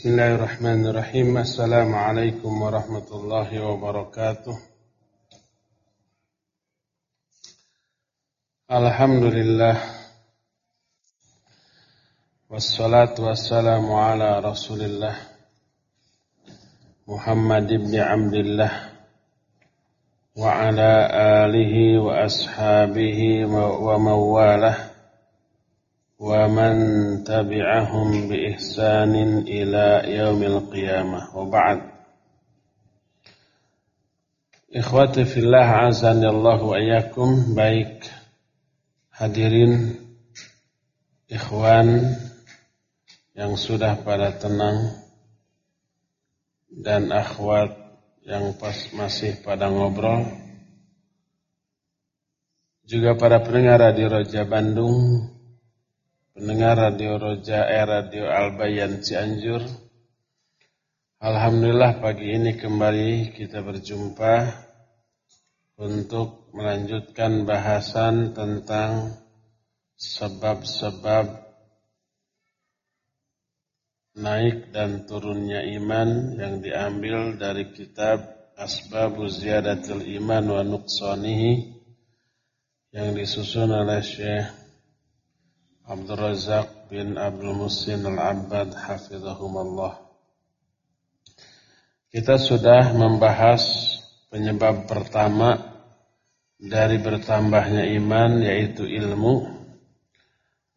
Bismillahirrahmanirrahim. Assalamualaikum warahmatullahi wabarakatuh. Alhamdulillah. Wassalatu wassalamu ala rasulillah. Muhammad ibn Abdullah. Wa ala alihi wa ashabihi wa mawalah. ومن تبعهم بإحسان إلى يوم القيامة وبعد Ikhwati fillah azani Allah wa iyyakum baik hadirin ikhwan yang sudah pada tenang dan akhwat yang pas masih pada ngobrol juga para pendengar radio Roja Bandung pendengar Radio Roja eh, Radio Albayan Cianjur. Alhamdulillah pagi ini kembali kita berjumpa untuk melanjutkan bahasan tentang sebab-sebab naik dan turunnya iman yang diambil dari kitab Asbabu Ziyadatul Iman wa Nuqsanihi yang disusun oleh Syekh Abdul Razak bin Abdul Musin Al-Abbad Hafizahumullah Kita sudah membahas penyebab pertama dari bertambahnya iman yaitu ilmu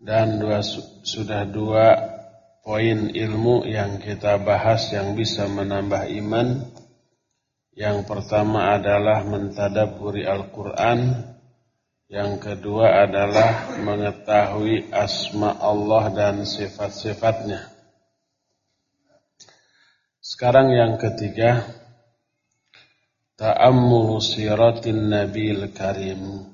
dan dua, sudah dua poin ilmu yang kita bahas yang bisa menambah iman. Yang pertama adalah mentadaburi Al-Quran yang kedua adalah mengetahui asma Allah dan sifat-sifatnya. Sekarang yang ketiga, ta'ammulu siratin nabil karim.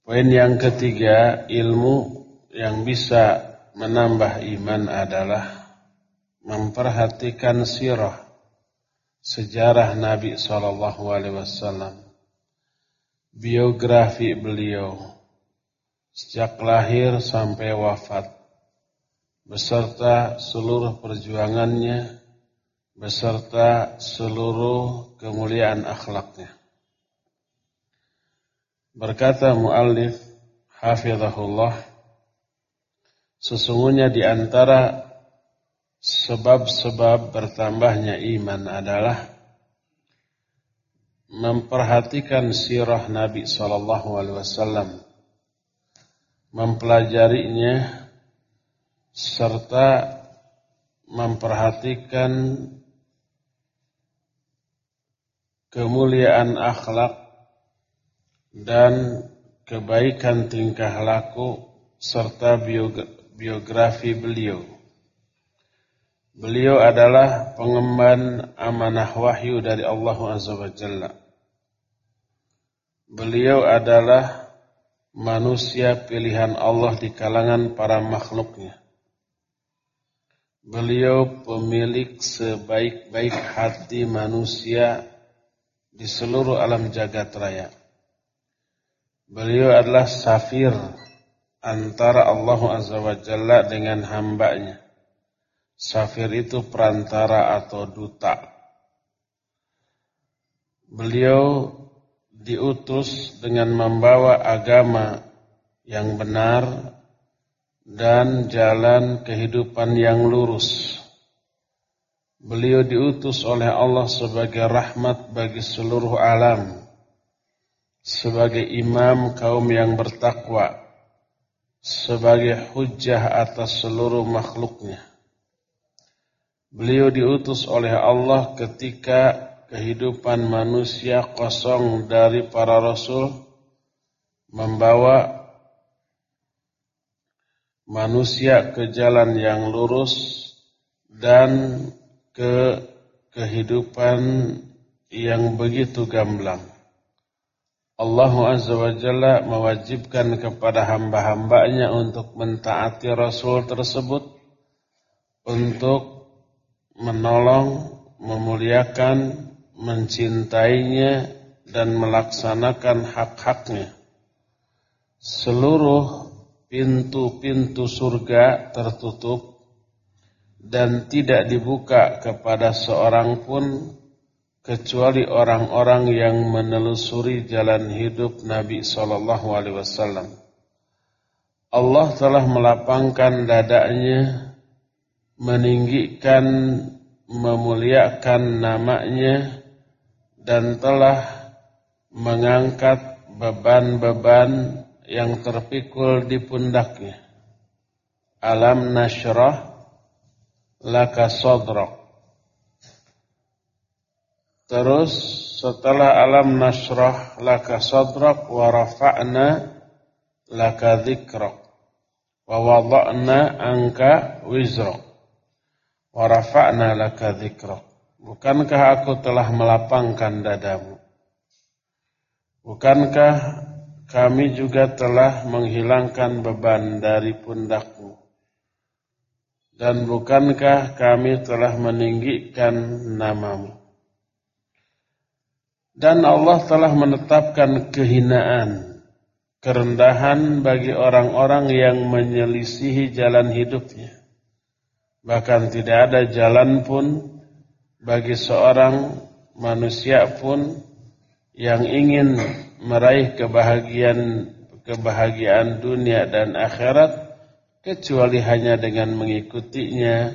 Poin yang ketiga, ilmu yang bisa menambah iman adalah memperhatikan sirah sejarah Nabi sallallahu alaihi wasallam biografi beliau. Sejak lahir sampai wafat. Beserta seluruh perjuangannya. Beserta seluruh kemuliaan akhlaknya. Berkata muallif hafizahullah sesungguhnya di antara sebab-sebab bertambahnya iman adalah memperhatikan sirah Nabi Sallallahu Alaihi Wasallam, mempelajarinya serta memperhatikan kemuliaan akhlak dan kebaikan tingkah laku serta biografi beliau. Beliau adalah pengemban amanah wahyu dari Allah Azza wa Jalla. Beliau adalah manusia pilihan Allah di kalangan para makhluknya. Beliau pemilik sebaik-baik hati manusia di seluruh alam jagat raya. Beliau adalah safir antara Allah Azza wa Jalla dengan hambanya. Safir itu perantara atau duta. Beliau diutus dengan membawa agama yang benar dan jalan kehidupan yang lurus. Beliau diutus oleh Allah sebagai rahmat bagi seluruh alam, sebagai imam kaum yang bertakwa, sebagai hujah atas seluruh makhluknya. Beliau diutus oleh Allah ketika kehidupan manusia kosong dari para rasul membawa manusia ke jalan yang lurus dan ke kehidupan yang begitu gamblang. Allah Azza wa Jalla mewajibkan kepada hamba-hambanya untuk mentaati Rasul tersebut untuk menolong, memuliakan, mencintainya dan melaksanakan hak-haknya. Seluruh pintu-pintu surga tertutup dan tidak dibuka kepada seorang pun kecuali orang-orang yang menelusuri jalan hidup Nabi sallallahu alaihi wasallam. Allah telah melapangkan dadanya, meninggikan, memuliakan namanya, dan telah mengangkat beban-beban yang terpikul di pundaknya. Alam nasyrah laka sadrak. Terus setelah alam nasrah laka sadrak wa rafa'na laka dhikrak wa angka wizrak wa rafa'na laka dhikrak. Bukankah aku telah melapangkan dadamu? Bukankah kami juga telah menghilangkan beban dari pundakmu? Dan bukankah kami telah meninggikan namamu? Dan Allah telah menetapkan kehinaan, kerendahan bagi orang-orang yang menyelisihi jalan hidupnya. Bahkan tidak ada jalan pun bagi seorang manusia pun yang ingin meraih kebahagiaan kebahagiaan dunia dan akhirat kecuali hanya dengan mengikutinya,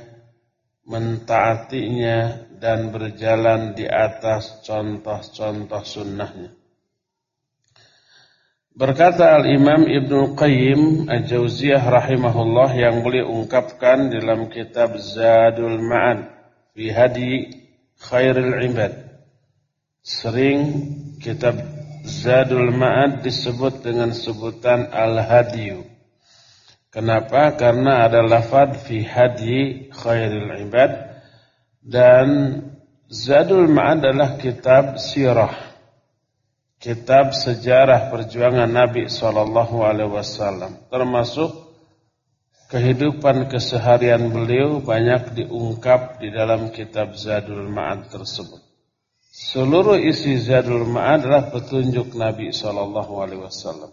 mentaatinya dan berjalan di atas contoh-contoh sunnahnya. Berkata Al-Imam Ibn Qayyim Al-Jauziyah rahimahullah yang boleh ungkapkan dalam kitab Zadul Ma'ad fi hadi khairil ibad. Sering kitab Zadul Ma'ad disebut dengan sebutan Al-Hadiyu. Kenapa? Karena ada lafad fi hadi khairil ibad dan Zadul Ma'ad adalah kitab sirah. Kitab sejarah perjuangan Nabi sallallahu alaihi wasallam termasuk kehidupan keseharian beliau banyak diungkap di dalam kitab Zadul Ma'ad tersebut. Seluruh isi Zadul Ma'ad adalah petunjuk Nabi Wasallam.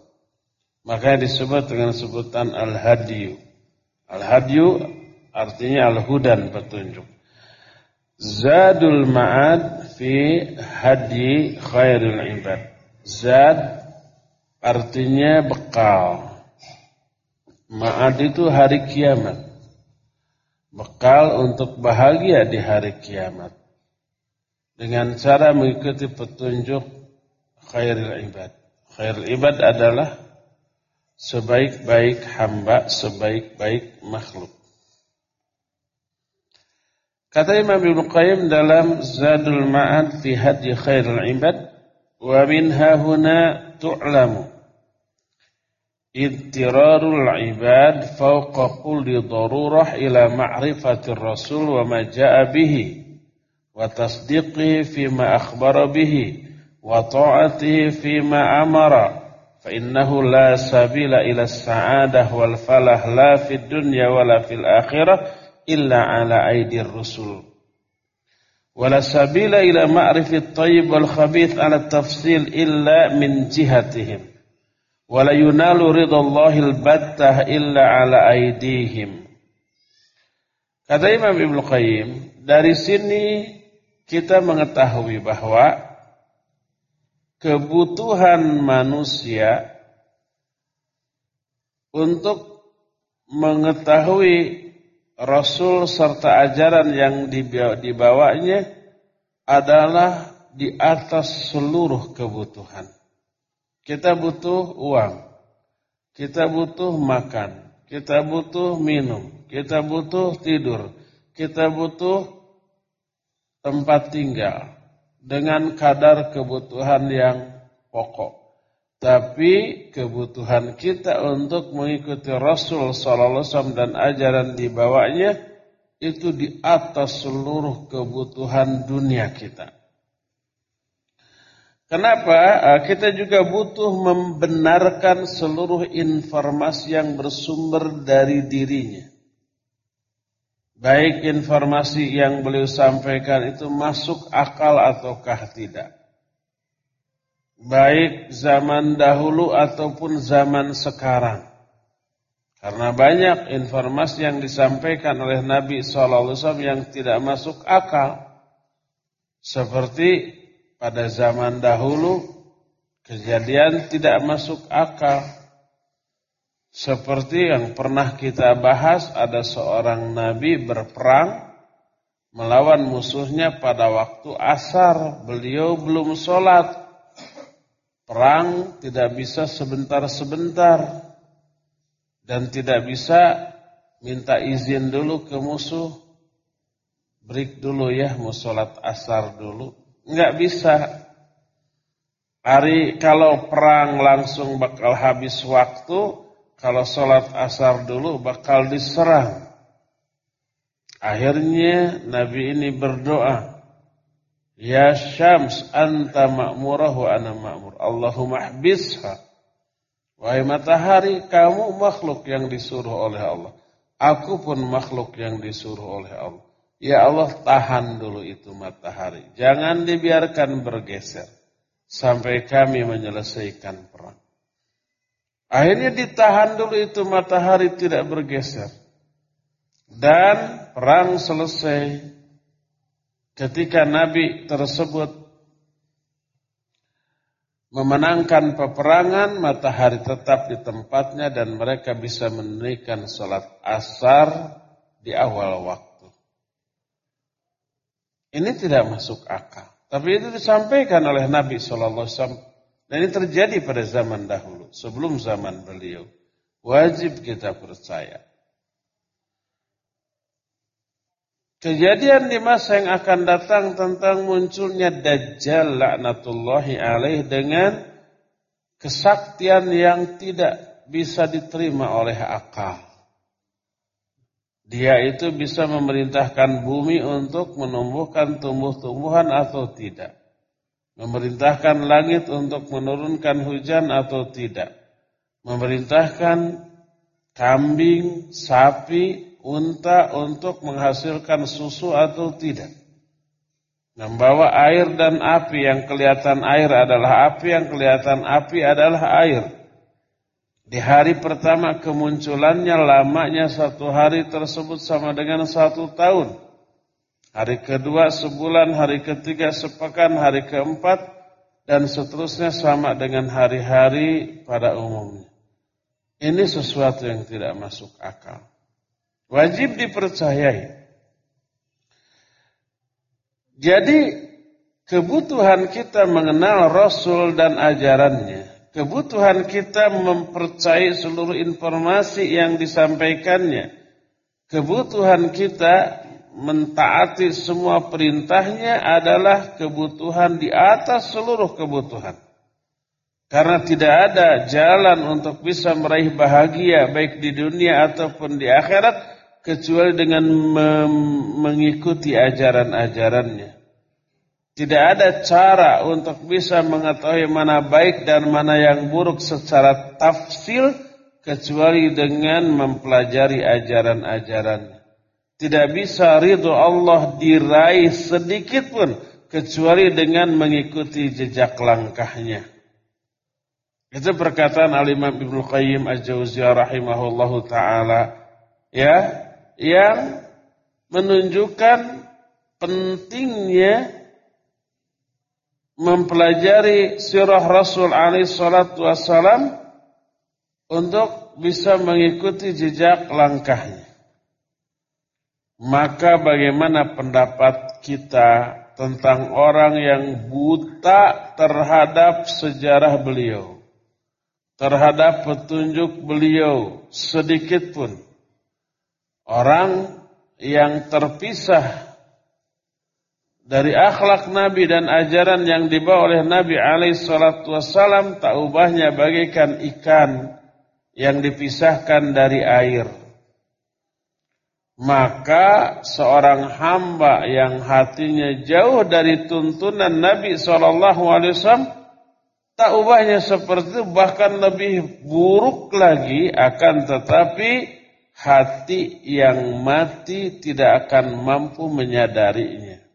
Makanya disebut dengan sebutan Al-Hadiyu. Al-Hadiyu artinya Al-Hudan petunjuk. Zadul Ma'ad fi hadi khairul ibad. Zad artinya bekal Ma'ad itu hari kiamat. Bekal untuk bahagia di hari kiamat. Dengan cara mengikuti petunjuk khairul ibad. Khairul ibad adalah sebaik-baik hamba, sebaik-baik makhluk. Kata Imam Ibnu Qayyim dalam Zadul Ma'ad fi Hadi Khairul Ibad, wa minha huna tu'lamu اضطرار العباد فوق كل ضرورة إلى معرفة الرسول وما جاء به وتصديقه فيما أخبر به وطاعته فيما أمر. فإنه لا سبيل إلى السعادة والفلاح لا في الدنيا ولا في الآخرة إلا على أيدي الرسل. ولا سبيل إلى معرفة الطيب والخبيث على التفصيل إلا من جهتهم. Wala yunalu ridallahil battah illa ala aidihim. Kata Imam Ibnu Qayyim, dari sini kita mengetahui bahwa kebutuhan manusia untuk mengetahui Rasul serta ajaran yang dibawanya adalah di atas seluruh kebutuhan. Kita butuh uang. Kita butuh makan. Kita butuh minum. Kita butuh tidur. Kita butuh tempat tinggal. Dengan kadar kebutuhan yang pokok. Tapi kebutuhan kita untuk mengikuti Rasul Sallallahu Alaihi dan ajaran dibawanya itu di atas seluruh kebutuhan dunia kita. Kenapa? Eh, kita juga butuh membenarkan seluruh informasi yang bersumber dari dirinya. Baik informasi yang beliau sampaikan itu masuk akal ataukah tidak. Baik zaman dahulu ataupun zaman sekarang. Karena banyak informasi yang disampaikan oleh Nabi SAW yang tidak masuk akal. Seperti pada zaman dahulu kejadian tidak masuk akal. Seperti yang pernah kita bahas ada seorang nabi berperang melawan musuhnya pada waktu asar. Beliau belum sholat. Perang tidak bisa sebentar-sebentar. Dan tidak bisa minta izin dulu ke musuh. Break dulu ya, mau sholat asar dulu. Enggak bisa. Hari kalau perang langsung bakal habis waktu, kalau sholat asar dulu bakal diserang. Akhirnya Nabi ini berdoa, Ya Syams anta ma'murah wa ana ma'mur. Allahumma ahbisha. Wahai matahari, kamu makhluk yang disuruh oleh Allah. Aku pun makhluk yang disuruh oleh Allah. Ya Allah tahan dulu itu matahari. Jangan dibiarkan bergeser. Sampai kami menyelesaikan perang. Akhirnya ditahan dulu itu matahari tidak bergeser. Dan perang selesai ketika Nabi tersebut memenangkan peperangan, matahari tetap di tempatnya dan mereka bisa menunaikan sholat asar di awal waktu. Ini tidak masuk akal. Tapi itu disampaikan oleh Nabi Shallallahu Alaihi Wasallam dan ini terjadi pada zaman dahulu, sebelum zaman beliau. Wajib kita percaya. Kejadian di masa yang akan datang tentang munculnya Dajjal laknatullahi alaih dengan kesaktian yang tidak bisa diterima oleh akal. Dia itu bisa memerintahkan bumi untuk menumbuhkan tumbuh-tumbuhan atau tidak memerintahkan langit untuk menurunkan hujan atau tidak, memerintahkan kambing, sapi, unta untuk menghasilkan susu atau tidak. Membawa air dan api yang kelihatan air adalah api, yang kelihatan api adalah air. Di hari pertama kemunculannya lamanya satu hari tersebut sama dengan satu tahun. Hari kedua sebulan, hari ketiga sepekan, hari keempat, dan seterusnya sama dengan hari-hari pada umumnya. Ini sesuatu yang tidak masuk akal. Wajib dipercayai. Jadi kebutuhan kita mengenal Rasul dan ajarannya, kebutuhan kita mempercayai seluruh informasi yang disampaikannya, kebutuhan kita mentaati semua perintahnya adalah kebutuhan di atas seluruh kebutuhan. Karena tidak ada jalan untuk bisa meraih bahagia baik di dunia ataupun di akhirat kecuali dengan mengikuti ajaran-ajarannya. Tidak ada cara untuk bisa mengetahui mana baik dan mana yang buruk secara tafsil kecuali dengan mempelajari ajaran-ajarannya. Tidak bisa ridho Allah diraih sedikit pun kecuali dengan mengikuti jejak langkahnya. Itu perkataan Al-Imam Ibnu Qayyim Al-Jauziyah rahimahullahu taala ya yang menunjukkan pentingnya mempelajari sirah Rasul alaihi salatu wassalam untuk bisa mengikuti jejak langkahnya. Maka bagaimana pendapat kita tentang orang yang buta terhadap sejarah beliau? Terhadap petunjuk beliau sedikit pun. Orang yang terpisah dari akhlak Nabi dan ajaran yang dibawa oleh Nabi alaihi salatu wassalam tak ubahnya bagaikan ikan yang dipisahkan dari air maka seorang hamba yang hatinya jauh dari tuntunan Nabi SAW tak ubahnya seperti itu bahkan lebih buruk lagi akan tetapi hati yang mati tidak akan mampu menyadarinya.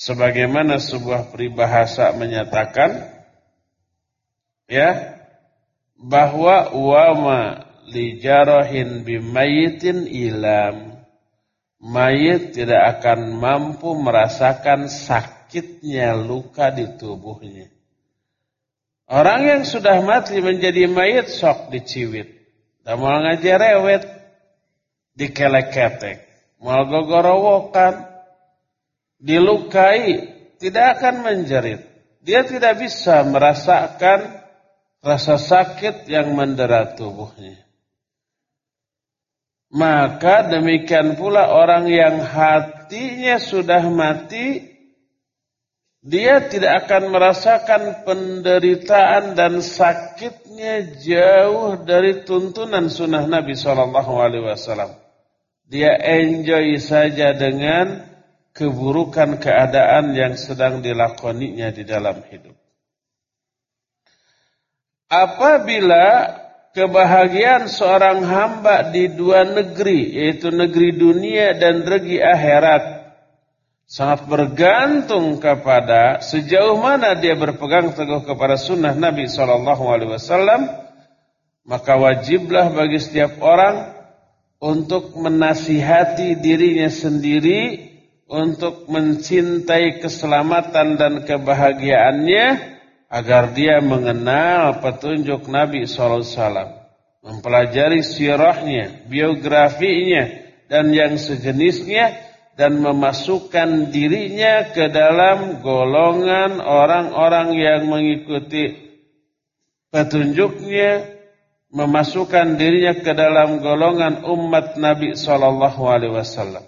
Sebagaimana sebuah peribahasa menyatakan ya bahwa wama li jarahin bimayitin ilam. Mayit tidak akan mampu merasakan sakitnya luka di tubuhnya. Orang yang sudah mati menjadi mayit sok diciwit. Dan mau ngajarewet dikelek-ketek. Mau gogorowokan dilukai tidak akan menjerit. Dia tidak bisa merasakan rasa sakit yang mendera tubuhnya. Maka demikian pula orang yang hatinya sudah mati, dia tidak akan merasakan penderitaan dan sakitnya jauh dari tuntunan sunnah Nabi Shallallahu Alaihi Wasallam. Dia enjoy saja dengan keburukan keadaan yang sedang dilakoninya di dalam hidup. Apabila kebahagiaan seorang hamba di dua negeri, yaitu negeri dunia dan negeri akhirat, sangat bergantung kepada sejauh mana dia berpegang teguh kepada sunnah Nabi Shallallahu Alaihi Wasallam, maka wajiblah bagi setiap orang untuk menasihati dirinya sendiri untuk mencintai keselamatan dan kebahagiaannya agar dia mengenal petunjuk Nabi SAW, mempelajari sirahnya, biografinya, dan yang sejenisnya, dan memasukkan dirinya ke dalam golongan orang-orang yang mengikuti petunjuknya, memasukkan dirinya ke dalam golongan umat Nabi SAW.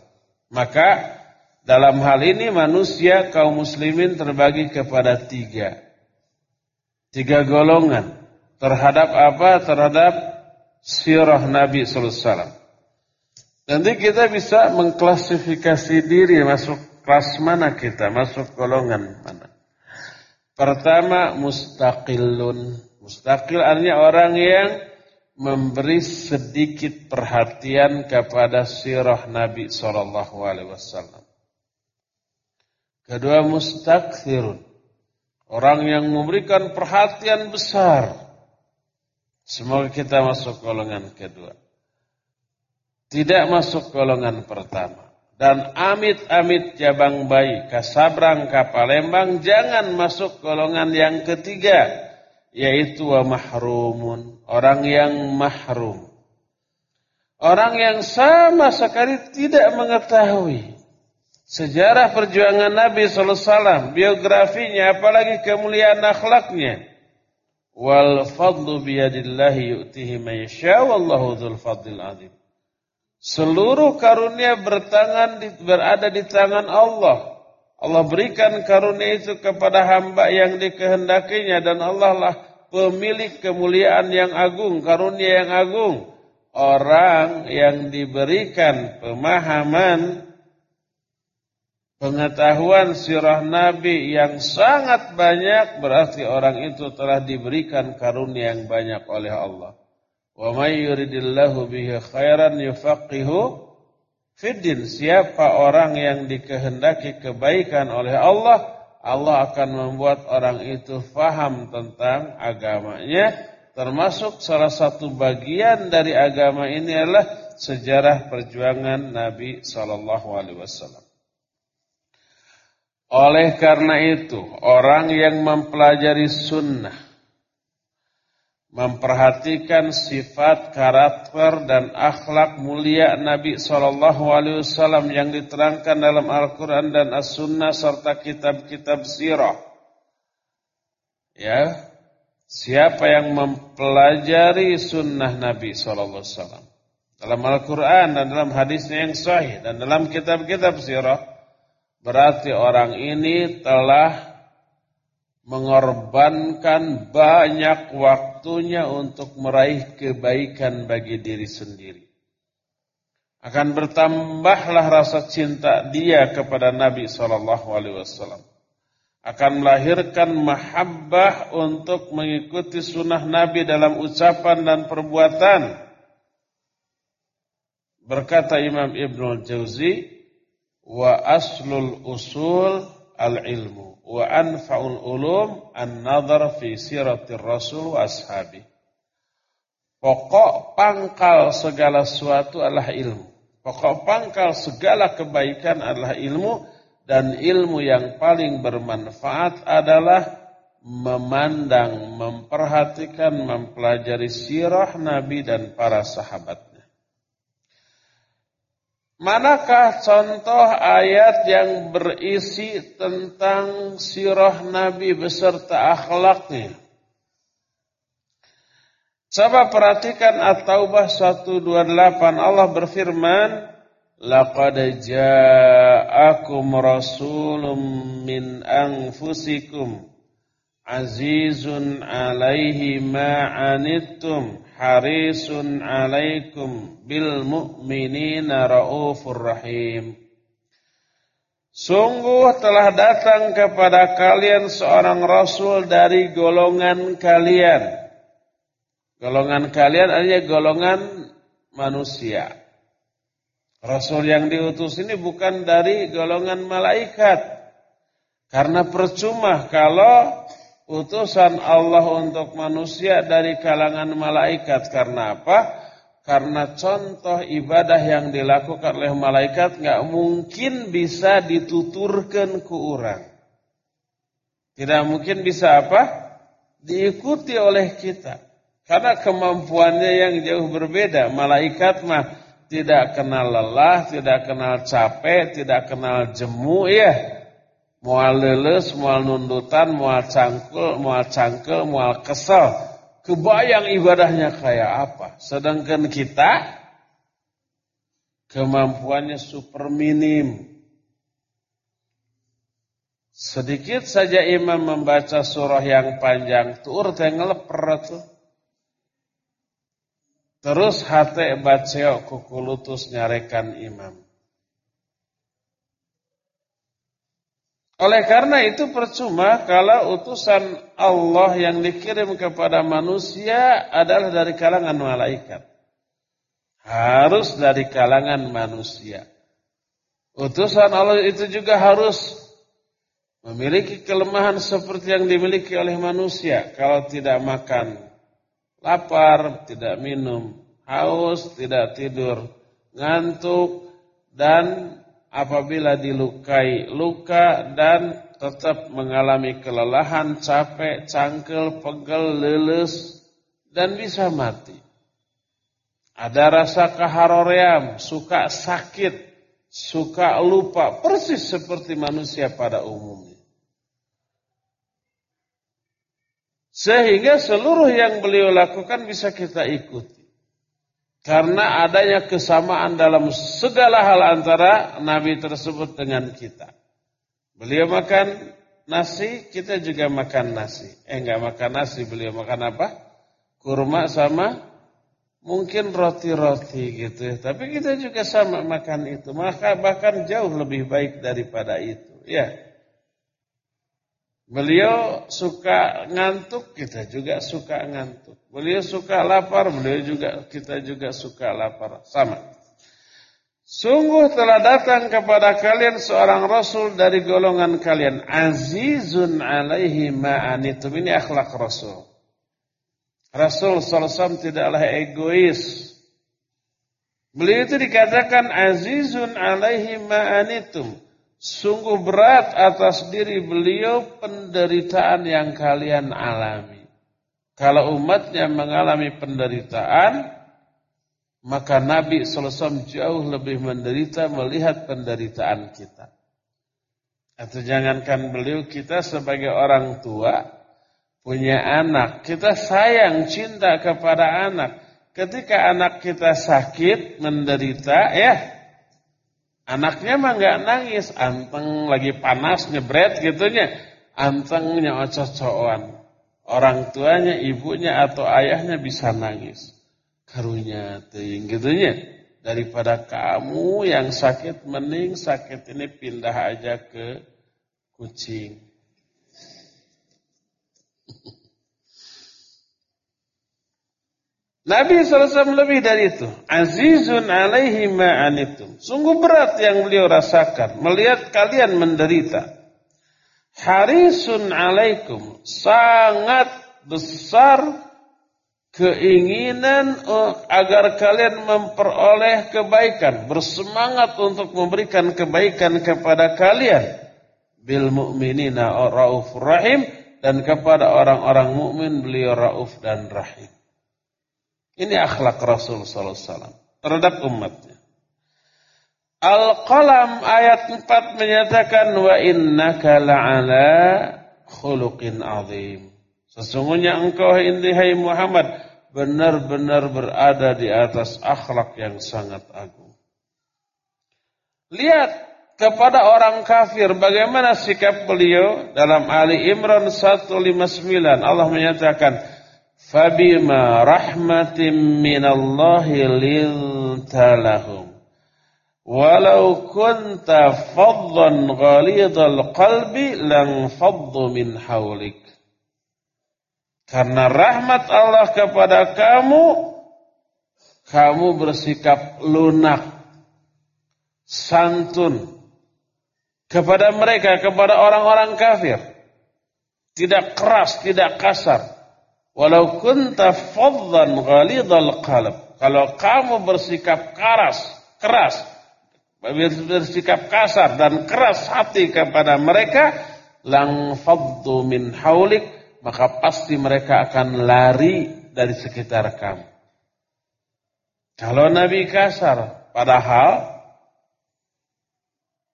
Maka dalam hal ini manusia kaum muslimin terbagi kepada tiga tiga golongan terhadap apa? Terhadap sirah Nabi wasallam. Nanti kita bisa mengklasifikasi diri masuk kelas mana kita, masuk golongan mana. Pertama mustaqilun. Mustaqil artinya orang yang memberi sedikit perhatian kepada sirah Nabi wasallam. Kedua mustakthirun Orang yang memberikan perhatian besar. Semoga kita masuk golongan kedua. Tidak masuk golongan pertama. Dan amit-amit jabang bayi, kasabrang kapalembang, jangan masuk golongan yang ketiga. Yaitu wa mahrumun. Orang yang mahrum. Orang yang sama sekali tidak mengetahui sejarah perjuangan Nabi SAW, biografinya, apalagi kemuliaan akhlaknya. Wal fadlu biyadillahi yu'tihi wallahu dzul fadlil azim. Seluruh karunia bertangan berada di tangan Allah. Allah berikan karunia itu kepada hamba yang dikehendakinya dan Allah lah pemilik kemuliaan yang agung, karunia yang agung. Orang yang diberikan pemahaman pengetahuan sirah Nabi yang sangat banyak berarti orang itu telah diberikan karunia yang banyak oleh Allah. Wa may yuridillahu bihi khairan yufaqihu fiddin. Siapa orang yang dikehendaki kebaikan oleh Allah, Allah akan membuat orang itu faham tentang agamanya. Termasuk salah satu bagian dari agama ini adalah sejarah perjuangan Nabi Sallallahu Alaihi Wasallam. Oleh karena itu, orang yang mempelajari sunnah, memperhatikan sifat, karakter, dan akhlak mulia Nabi Wasallam yang diterangkan dalam Al-Quran dan As-Sunnah serta kitab-kitab sirah. Ya, siapa yang mempelajari sunnah Nabi Wasallam dalam Al-Quran dan dalam hadisnya yang sahih dan dalam kitab-kitab sirah, Berarti orang ini telah mengorbankan banyak waktunya untuk meraih kebaikan bagi diri sendiri. Akan bertambahlah rasa cinta dia kepada Nabi Wasallam. Akan melahirkan mahabbah untuk mengikuti sunnah Nabi dalam ucapan dan perbuatan. Berkata Imam Ibn Jauzi, wa aslul usul al-ilmu wa anfa'ul ulum an-nadhar fi siratir rasul wa ashabi. Pokok pangkal segala sesuatu adalah ilmu. Pokok pangkal segala kebaikan adalah ilmu dan ilmu yang paling bermanfaat adalah memandang, memperhatikan, mempelajari sirah Nabi dan para sahabatnya. Manakah contoh ayat yang berisi tentang sirah Nabi beserta akhlaknya? Coba perhatikan At-Taubah 128 Allah berfirman Laqad ja'akum rasulun min anfusikum azizun alaihi ma'anittum harisun alaikum bil mu'minina raufur rahim Sungguh telah datang kepada kalian seorang rasul dari golongan kalian Golongan kalian adalah golongan manusia. Rasul yang diutus ini bukan dari golongan malaikat. Karena percuma kalau utusan Allah untuk manusia dari kalangan malaikat. Karena apa? Karena contoh ibadah yang dilakukan oleh malaikat nggak mungkin bisa dituturkan ke orang. Tidak mungkin bisa apa? Diikuti oleh kita. Karena kemampuannya yang jauh berbeda. Malaikat mah tidak kenal lelah, tidak kenal capek, tidak kenal jemu ya. Mual leles, mual nundutan, mual cangkul, mual cangkel, mual kesel. Kebayang ibadahnya kayak apa. Sedangkan kita kemampuannya super minim. Sedikit saja imam membaca surah yang panjang, tur teh ngeleper tuh. Terus hati baceo kukulutus nyarekan imam. Oleh karena itu percuma kalau utusan Allah yang dikirim kepada manusia adalah dari kalangan malaikat. Harus dari kalangan manusia. Utusan Allah itu juga harus memiliki kelemahan seperti yang dimiliki oleh manusia. Kalau tidak makan lapar, tidak minum, haus, tidak tidur, ngantuk, dan apabila dilukai luka dan tetap mengalami kelelahan, capek, cangkel, pegel, leles, dan bisa mati. Ada rasa keharoream, suka sakit, suka lupa, persis seperti manusia pada umumnya. Sehingga seluruh yang beliau lakukan bisa kita ikuti. Karena adanya kesamaan dalam segala hal antara Nabi tersebut dengan kita. Beliau makan nasi, kita juga makan nasi. Eh enggak makan nasi, beliau makan apa? Kurma sama mungkin roti-roti gitu ya. Tapi kita juga sama makan itu. Maka bahkan jauh lebih baik daripada itu. Ya. Beliau suka ngantuk, kita juga suka ngantuk. Beliau suka lapar, beliau juga kita juga suka lapar. Sama. Sungguh telah datang kepada kalian seorang rasul dari golongan kalian. Azizun alaihi ma'anitum. Ini akhlak rasul. Rasul SAW tidaklah egois. Beliau itu dikatakan azizun alaihi ma'anitum. Sungguh berat atas diri beliau penderitaan yang kalian alami. Kalau umatnya mengalami penderitaan, maka Nabi SAW jauh lebih menderita melihat penderitaan kita. Atau jangankan beliau kita sebagai orang tua, punya anak, kita sayang, cinta kepada anak. Ketika anak kita sakit, menderita, ya Anaknya mah nggak nangis, anteng lagi panas nyebret gitunya, antengnya ococoan. Orang tuanya, ibunya atau ayahnya bisa nangis. Karunya teuing gitunya. Daripada kamu yang sakit mending sakit ini pindah aja ke kucing. Nabi SAW lebih dari itu. Azizun alaihi ma'anitum. Sungguh berat yang beliau rasakan. Melihat kalian menderita. Harisun alaikum. Sangat besar keinginan agar kalian memperoleh kebaikan, bersemangat untuk memberikan kebaikan kepada kalian. Bil mu'minina rauf rahim dan kepada orang-orang mukmin beliau rauf dan rahim. Ini akhlak Rasul sallallahu alaihi wasallam terhadap umatnya. Al-Qalam ayat 4 menyatakan wa innaka la'ala khuluqin azim. Sesungguhnya engkau hai Muhammad benar-benar berada di atas akhlak yang sangat agung. Lihat kepada orang kafir bagaimana sikap beliau dalam Ali Imran 159 Allah menyatakan fabima rahmatin minallahi lintalahum Walau kunta faddan ghalidhal qalbi lang faddu min hawlik. Karena rahmat Allah kepada kamu, kamu bersikap lunak, santun kepada mereka, kepada orang-orang kafir. Tidak keras, tidak kasar. Walau kunta faddan ghalidhal qalb. Kalau kamu bersikap keras, keras, bersikap kasar dan keras hati kepada mereka, lang faddu min haulik, maka pasti mereka akan lari dari sekitar kamu. Kalau Nabi kasar, padahal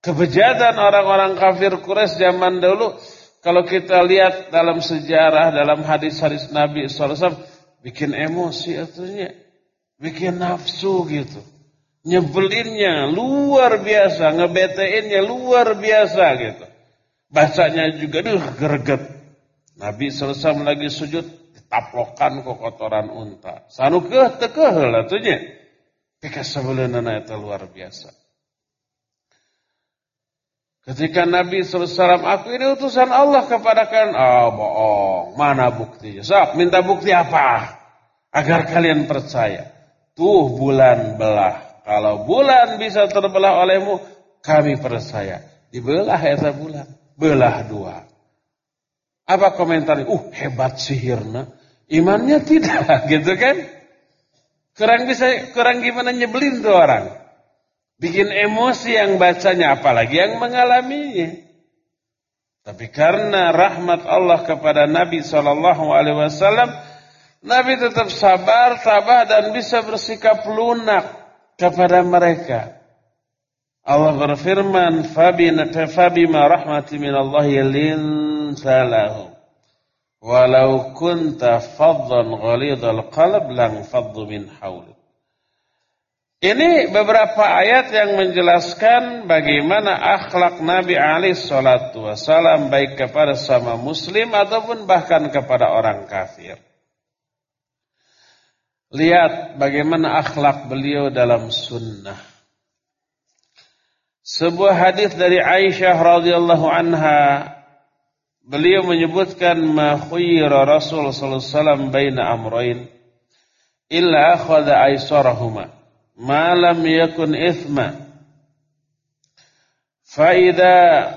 kebejatan orang-orang kafir Quraisy zaman dulu, kalau kita lihat dalam sejarah, dalam hadis-hadis Nabi SAW, bikin emosi artinya, bikin nafsu gitu nyebelinnya luar biasa, ngebeteinnya luar biasa gitu. Bacanya juga duh gerget. Nabi selesai lagi sujud ditaplokan ke kotoran unta. Sanu keh tekeh lah tuhnya. Pika sebelenana itu luar biasa. Ketika Nabi SAW, aku ini utusan Allah kepada kalian. Oh bohong, mana buktinya? Sok, minta bukti apa? Agar kalian percaya. Tuh bulan belah. Kalau bulan bisa terbelah olehmu, kami percaya. Dibelah ya bulan. Belah dua. Apa komentarnya? Uh, hebat sihirna. Imannya tidak, gitu kan? Kurang bisa, kurang gimana nyebelin tuh orang. Bikin emosi yang bacanya, apalagi yang mengalaminya. Tapi karena rahmat Allah kepada Nabi Shallallahu Alaihi Wasallam, Nabi tetap sabar, tabah dan bisa bersikap lunak kepada mereka. Allah berfirman, "Fabima rahmati min Allah linta lahum." Walau kunta faddan ghalidhal qalb lang faddu min hawlik. Ini beberapa ayat yang menjelaskan bagaimana akhlak Nabi Ali Shallallahu Wasallam baik kepada sama Muslim ataupun bahkan kepada orang kafir. Lihat bagaimana akhlak beliau dalam sunnah. Sebuah hadis dari Aisyah radhiyallahu anha beliau menyebutkan ma Rasul sallallahu alaihi wasallam baina amrayn illa akhadha aisarahuma malam yakun ithma. Faida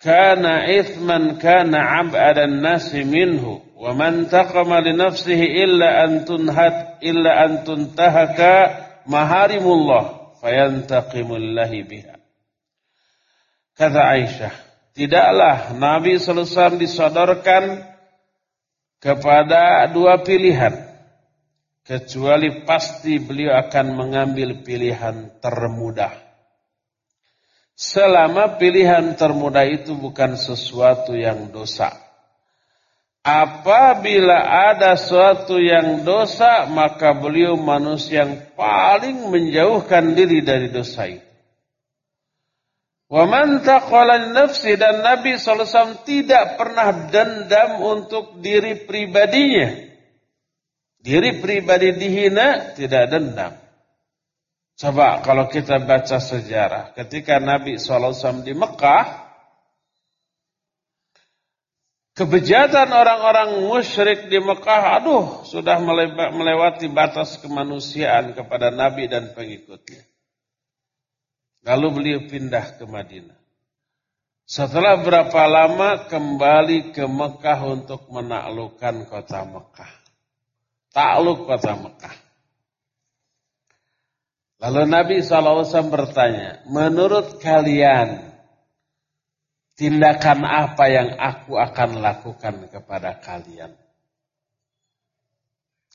kana ithman kana abadan nas minhu wa man taqama li nafsihi illa an tunhat illa an tuntahaka maharimullah fayantaqimul lahi biha. Kata Aisyah tidaklah Nabi sallallahu alaihi wasallam disodorkan kepada dua pilihan kecuali pasti beliau akan mengambil pilihan termudah selama pilihan termudah itu bukan sesuatu yang dosa Apabila ada suatu yang dosa, maka beliau manusia yang paling menjauhkan diri dari dosa itu. Wa man nafsi dan Nabi SAW tidak pernah dendam untuk diri pribadinya. Diri pribadi dihina tidak dendam. Coba kalau kita baca sejarah ketika Nabi SAW di Mekah Kebejatan orang-orang musyrik di Mekah, aduh, sudah melewati batas kemanusiaan kepada Nabi dan pengikutnya. Lalu beliau pindah ke Madinah. Setelah berapa lama kembali ke Mekah untuk menaklukkan kota Mekah. Takluk kota Mekah. Lalu Nabi SAW bertanya, menurut kalian tindakan apa yang aku akan lakukan kepada kalian?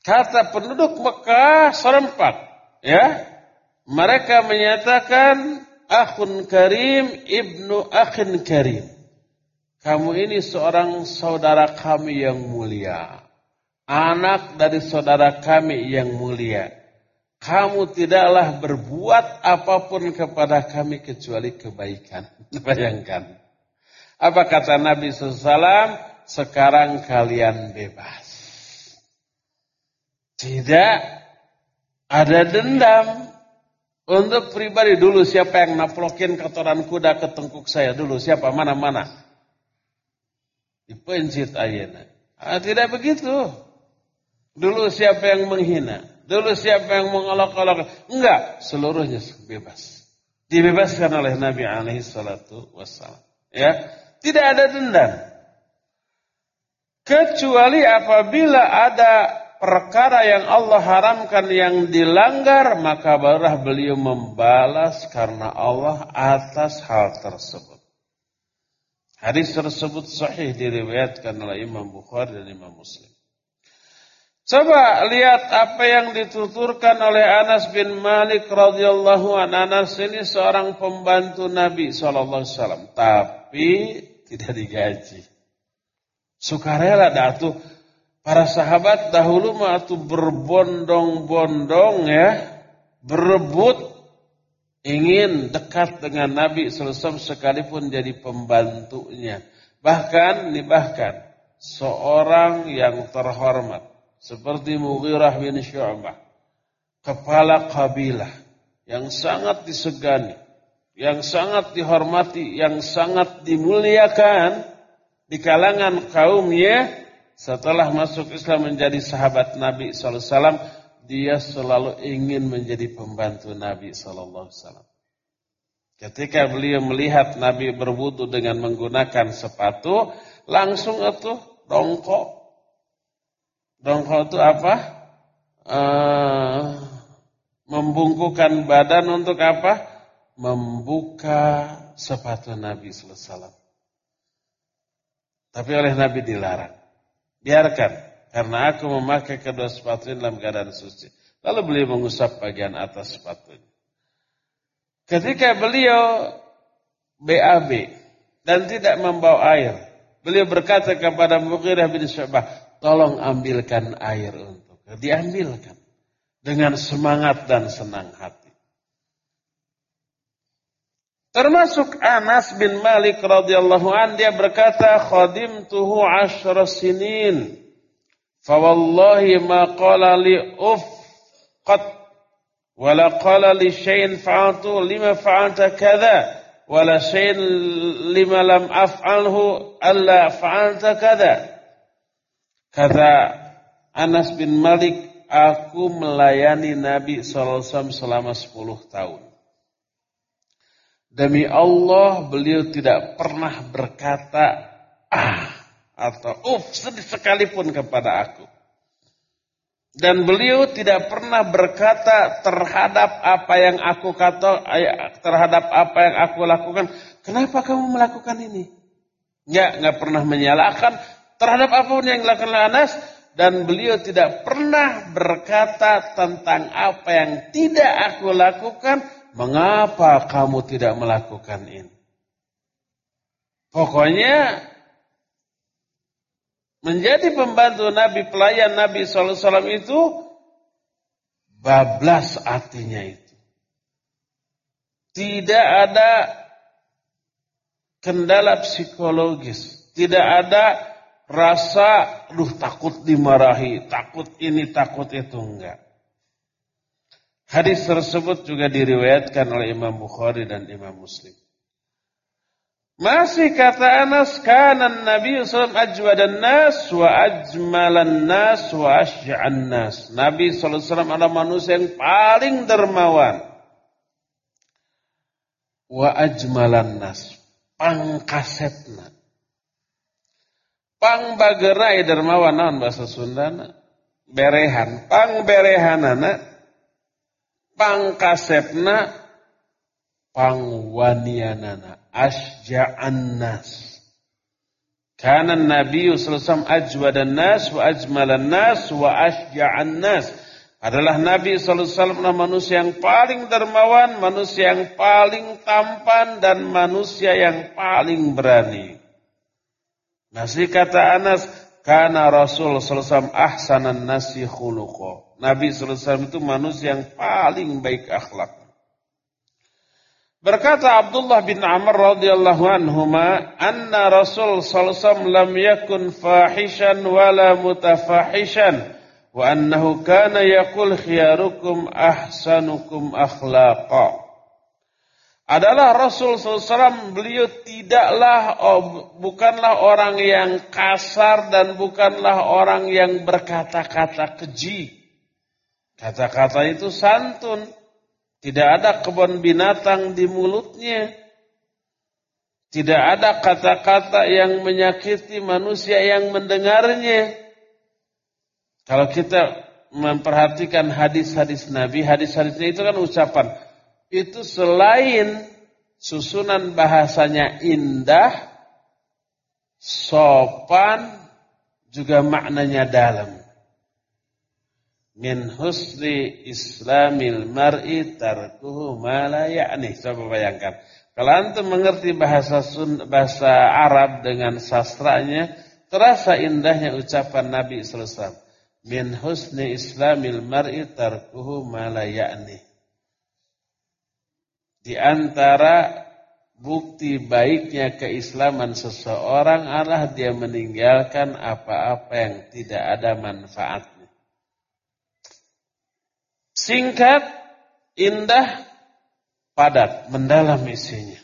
Kata penduduk Mekah serempak, ya. Mereka menyatakan akhun karim ibnu akhin karim. Kamu ini seorang saudara kami yang mulia. Anak dari saudara kami yang mulia kamu tidaklah berbuat apa pun kepada kami kecuali kebaikan. Bayangkan. Apa kata Nabi SAW? Sekarang kalian bebas. Tidak ada dendam. Untuk pribadi dulu siapa yang naplokin kotoran kuda ke tengkuk saya dulu. Siapa? Mana-mana. Dipencit ayana. Ah, tidak begitu. Dulu siapa yang menghina? Dulu siapa yang mengolok-olok? Enggak, seluruhnya bebas. Dibebaskan oleh Nabi alaihi salatu wassalam. Ya, tidak ada dendam. Kecuali apabila ada perkara yang Allah haramkan yang dilanggar, maka barulah beliau membalas karena Allah atas hal tersebut. Hadis tersebut sahih diriwayatkan oleh Imam Bukhari dan Imam Muslim. Coba lihat apa yang dituturkan oleh Anas bin Malik radhiyallahu an. Anas ini seorang pembantu Nabi wasallam, tapi tidak digaji. Sukarela datu para sahabat dahulu mah tuh berbondong-bondong ya, berebut ingin dekat dengan Nabi sallallahu sekalipun jadi pembantunya. Bahkan nih bahkan seorang yang terhormat seperti Mughirah bin Syu'bah, kepala kabilah yang sangat disegani, yang sangat dihormati, yang sangat dimuliakan di kalangan kaumnya setelah masuk Islam menjadi sahabat Nabi SAW, dia selalu ingin menjadi pembantu Nabi SAW. Ketika beliau melihat Nabi berwudu dengan menggunakan sepatu, langsung itu dongkok Dongkol itu apa? Uh, membungkukan badan untuk apa? Membuka sepatu Nabi SAW. Tapi oleh Nabi dilarang. Biarkan. Karena aku memakai kedua sepatu dalam keadaan suci. Lalu beliau mengusap bagian atas sepatunya. Ketika beliau BAB dan tidak membawa air. Beliau berkata kepada Mughirah bin Syu'bah, tolong ambilkan air untuk diambilkan dengan semangat dan senang hati. Termasuk Anas bin Malik radhiyallahu an dia berkata khadimtuhu ashra sinin. Fa wallahi ma qala li uf qat wala qala li shay'in fa'altu lima fa'alta kadha wala shay'in lima lam af'alhu alla fa'alta kadha Kata Anas bin Malik, aku melayani Nabi SAW selama 10 tahun. Demi Allah beliau tidak pernah berkata ah atau uf sekalipun kepada aku. Dan beliau tidak pernah berkata terhadap apa yang aku kata terhadap apa yang aku lakukan. Kenapa kamu melakukan ini? Enggak, enggak pernah menyalahkan terhadap apa pun yang dilakukan Anas dan beliau tidak pernah berkata tentang apa yang tidak aku lakukan, mengapa kamu tidak melakukan ini? Pokoknya menjadi pembantu Nabi, pelayan Nabi SAW itu bablas artinya itu. Tidak ada kendala psikologis, tidak ada rasa duh takut dimarahi, takut ini, takut itu enggak. Hadis tersebut juga diriwayatkan oleh Imam Bukhari dan Imam Muslim. Masih kata Anas, kanan Nabi SAW ajwadan nas wa ajmalan nas wa asya'an nas. Nabi SAW adalah manusia yang paling dermawan. Wa ajmalan nas. Pangkasetna Pang bagerai dermawan naon bahasa Sundana. berehan, pang berehanana, pang kasepna, pang wanianana, asja'an nas. Karena Nabi sallallahu ajwadan nas wa ajmalan nas wa asja'an nas. Adalah Nabi sallallahu manusia yang paling dermawan, manusia yang paling tampan dan manusia yang paling berani. Masih kata Anas, karena Rasul sallallahu ahsanan nasi khuluqa. Nabi sallallahu itu manusia yang paling baik akhlak. Berkata Abdullah bin Amr radhiyallahu anhuma, anna Rasul sallallahu lam yakun fahishan wala mutafahishan wa annahu kana yaqul khiyarukum ahsanukum akhlaqa. Adalah Rasul SAW beliau tidaklah bukanlah orang yang kasar dan bukanlah orang yang berkata-kata keji. Kata-kata itu santun. Tidak ada kebun binatang di mulutnya. Tidak ada kata-kata yang menyakiti manusia yang mendengarnya. Kalau kita memperhatikan hadis-hadis Nabi, hadis-hadisnya itu kan ucapan. Itu selain susunan bahasanya indah, sopan, juga maknanya dalam. Min husni islamil mar'i tarkuhu ma la ya'ni. Coba bayangkan. Kalau antum mengerti bahasa Sun, bahasa Arab dengan sastranya, terasa indahnya ucapan Nabi sallallahu alaihi wasallam. Min husni islamil mar'i tarkuhu ma la ya'ni. Di antara bukti baiknya keislaman seseorang adalah dia meninggalkan apa-apa yang tidak ada manfaatnya. Singkat, indah, padat, mendalam isinya.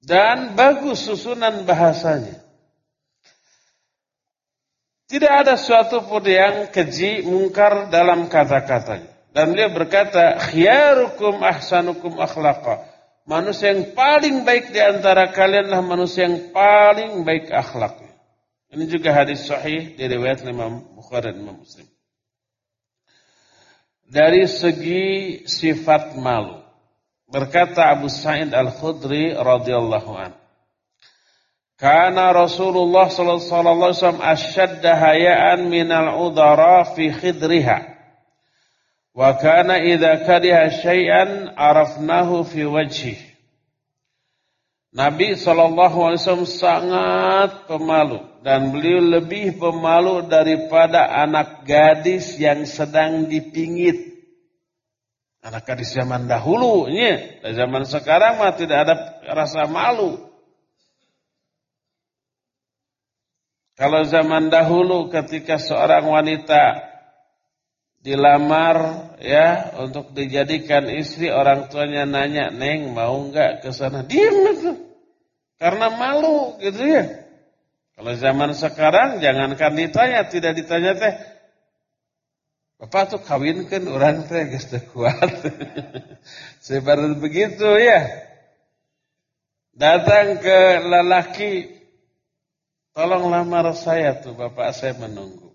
Dan bagus susunan bahasanya. Tidak ada suatu pun yang keji, mungkar dalam kata-katanya. Dan beliau berkata, khiyarukum ahsanukum akhlaqa. Manusia yang paling baik di antara kalianlah manusia yang paling baik akhlaknya. Ini juga hadis sahih diriwayat Imam Bukhari dan Imam Muslim dari segi sifat malu. Berkata Abu Sa'id Al-Khudri radhiyallahu an. Kana Rasulullah sallallahu alaihi wasallam asyadda hayaan minal udara fi khidriha. Wa kana idza kariha syai'an arafnahu fi wajhihi. Nabi SAW sangat pemalu dan beliau lebih pemalu daripada anak gadis yang sedang dipingit. Anak gadis zaman dahulu, dan zaman sekarang mah tidak ada rasa malu. Kalau zaman dahulu ketika seorang wanita dilamar ya untuk dijadikan istri orang tuanya nanya neng mau nggak ke sana? Diam itu. Karena malu gitu ya. Kalau zaman sekarang jangankan ditanya tidak ditanya teh Bapak tuh kawinkan orang teh geus kuat. Sebaru begitu ya. Datang ke lelaki tolong lamar saya tuh Bapak saya menunggu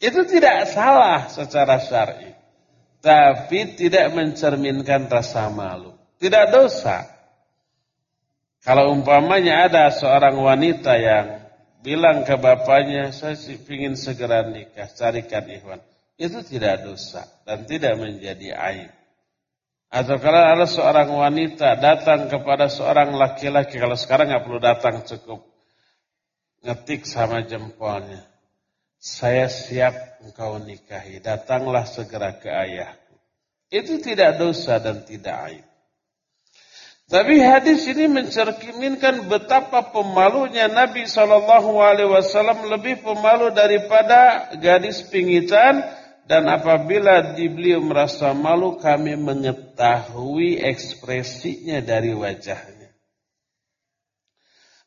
itu tidak salah secara syar'i. Tapi tidak mencerminkan rasa malu. Tidak dosa. Kalau umpamanya ada seorang wanita yang bilang ke bapaknya, saya ingin segera nikah, carikan ikhwan. Itu tidak dosa dan tidak menjadi aib. Atau kalau ada seorang wanita datang kepada seorang laki-laki, kalau sekarang nggak perlu datang cukup ngetik sama jempolnya. Saya siap engkau nikahi, datanglah segera ke ayahku. Itu tidak dosa dan tidak aib. Tapi hadis ini mencerminkan betapa pemalunya Nabi Shallallahu Alaihi Wasallam lebih pemalu daripada gadis pingitan dan apabila beliau merasa malu kami mengetahui ekspresinya dari wajahnya.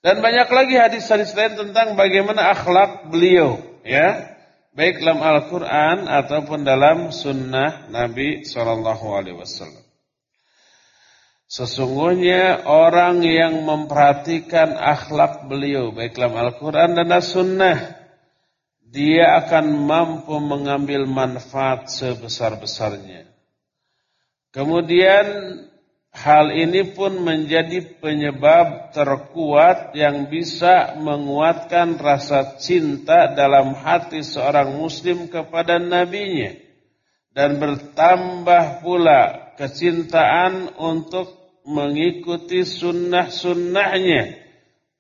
Dan banyak lagi hadis-hadis lain tentang bagaimana akhlak beliau ya baik dalam Al-Quran ataupun dalam Sunnah Nabi Shallallahu Alaihi Wasallam. Sesungguhnya orang yang memperhatikan akhlak beliau baik dalam Al-Quran dan As-Sunnah dia akan mampu mengambil manfaat sebesar-besarnya. Kemudian hal ini pun menjadi penyebab terkuat yang bisa menguatkan rasa cinta dalam hati seorang muslim kepada nabinya dan bertambah pula kecintaan untuk mengikuti sunnah-sunnahnya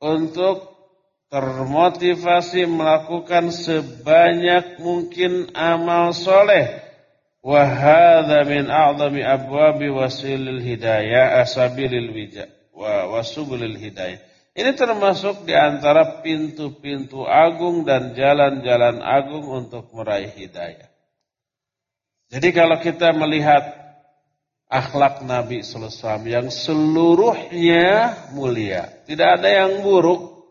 untuk termotivasi melakukan sebanyak mungkin amal soleh. Wahada min a'zami abwabi wasilil hidayah asabilil wija wa wasubulil hidayah. Ini termasuk di antara pintu-pintu agung dan jalan-jalan agung untuk meraih hidayah. Jadi kalau kita melihat akhlak Nabi Wasallam yang seluruhnya mulia, tidak ada yang buruk,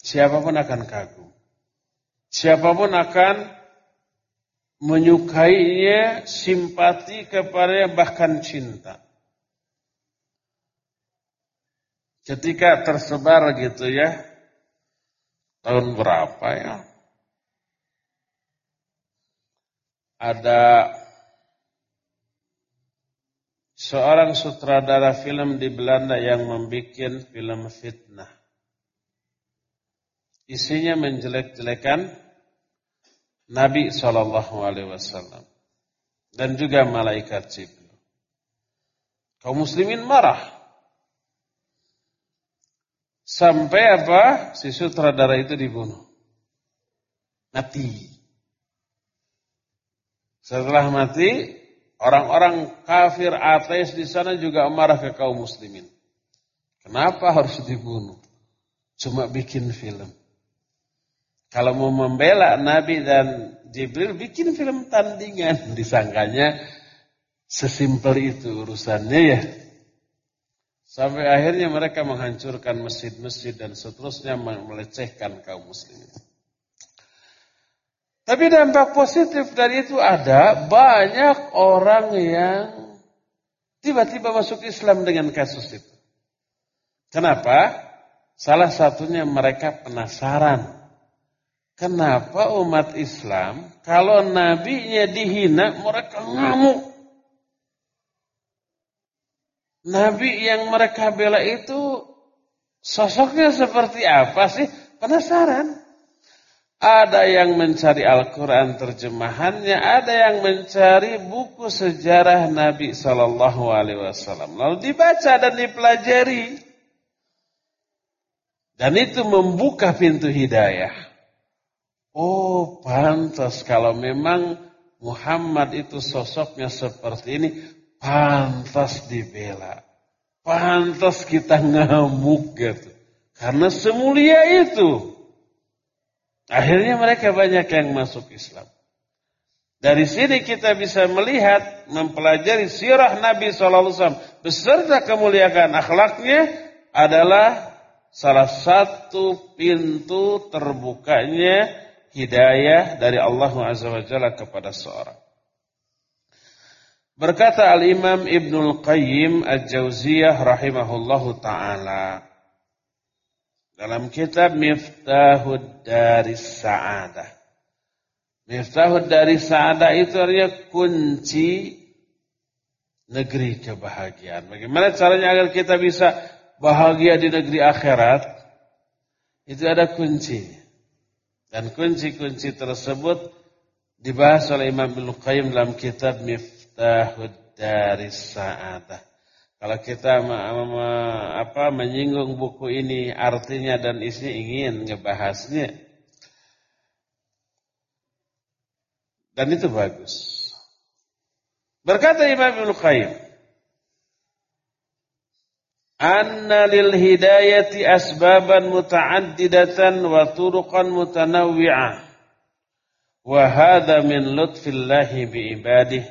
siapa pun akan kagum. Siapa pun akan menyukainya, simpati kepadanya, bahkan cinta. Ketika tersebar gitu ya, tahun berapa ya? Ada seorang sutradara film di Belanda yang membuat film fitnah. Isinya menjelek-jelekan Nabi Shallallahu Alaihi Wasallam dan juga malaikat Jibril. Kaum muslimin marah. Sampai apa? Si sutradara itu dibunuh. Mati. Setelah mati, orang-orang kafir ateis di sana juga marah ke kaum muslimin. Kenapa harus dibunuh? Cuma bikin film. Kalau mau membela Nabi dan Jibril bikin film tandingan. Disangkanya sesimpel itu urusannya ya. Sampai akhirnya mereka menghancurkan masjid-masjid dan seterusnya melecehkan kaum muslimin. Tapi dampak positif dari itu ada banyak orang yang tiba-tiba masuk Islam dengan kasus itu. Kenapa? Salah satunya mereka penasaran Kenapa umat Islam kalau nabinya dihina mereka ngamuk? Nabi yang mereka bela itu sosoknya seperti apa sih? Penasaran. Ada yang mencari Al-Quran terjemahannya, ada yang mencari buku sejarah Nabi Sallallahu Alaihi Wasallam. Lalu dibaca dan dipelajari. Dan itu membuka pintu hidayah. Oh pantas kalau memang Muhammad itu sosoknya seperti ini, pantas dibela. Pantas kita ngamuk gitu. Karena semulia itu. Akhirnya mereka banyak yang masuk Islam. Dari sini kita bisa melihat, mempelajari sirah Nabi SAW. Beserta kemuliaan akhlaknya adalah salah satu pintu terbukanya hidayah dari Allah Azza wa Jalla kepada seorang. Berkata Al-Imam Ibnul Qayyim Al-Jauziyah rahimahullahu taala dalam kitab Miftahud Daris Sa'adah. Miftahud Daris Sa'adah itu artinya kunci negeri kebahagiaan. Bagaimana caranya agar kita bisa bahagia di negeri akhirat? Itu ada kunci. Dan kunci-kunci tersebut dibahas oleh Imam Ibnu Qayyim dalam kitab Miftahud Daris Sa'adah. Kalau kita apa menyinggung buku ini artinya dan isi ingin ngebahasnya. Dan itu bagus. Berkata Imam Ibnu Qayyim, anna lil hidayati asbaban muta'addidatan wa turuqan mutanawwi'ah wa hadha min lutfillahi bi ibadihi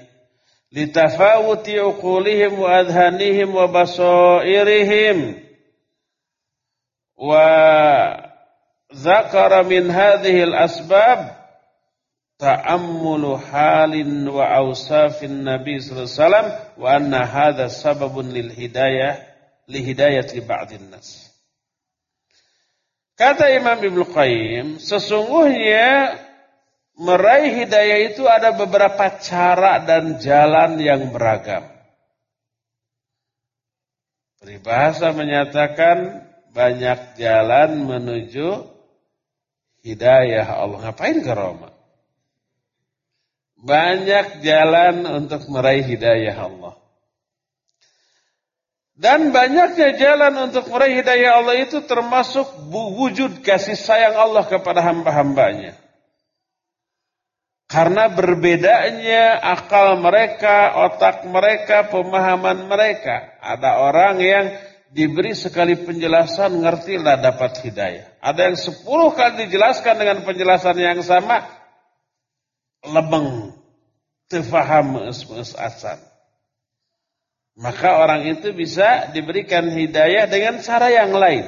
litafawuti uqulihim wa adhanihim wa basairihim wa zakara min hadhihi al-asbab ta'ammulu halin wa awsafin nabi sallallahu alaihi wasallam wa anna hadha sababun lil hidayah lihidayati ba'din nas. Kata Imam Ibnu Qayyim, sesungguhnya meraih hidayah itu ada beberapa cara dan jalan yang beragam. Peribahasa menyatakan banyak jalan menuju hidayah Allah. Ngapain ke Roma? Banyak jalan untuk meraih hidayah Allah. Dan banyaknya jalan untuk meraih hidayah Allah itu termasuk wujud kasih sayang Allah kepada hamba-hambanya. Karena berbedanya akal mereka, otak mereka, pemahaman mereka. Ada orang yang diberi sekali penjelasan, ngertilah dapat hidayah. Ada yang sepuluh kali dijelaskan dengan penjelasan yang sama, lebeng, tefaham, asan. Maka orang itu bisa diberikan hidayah dengan cara yang lain.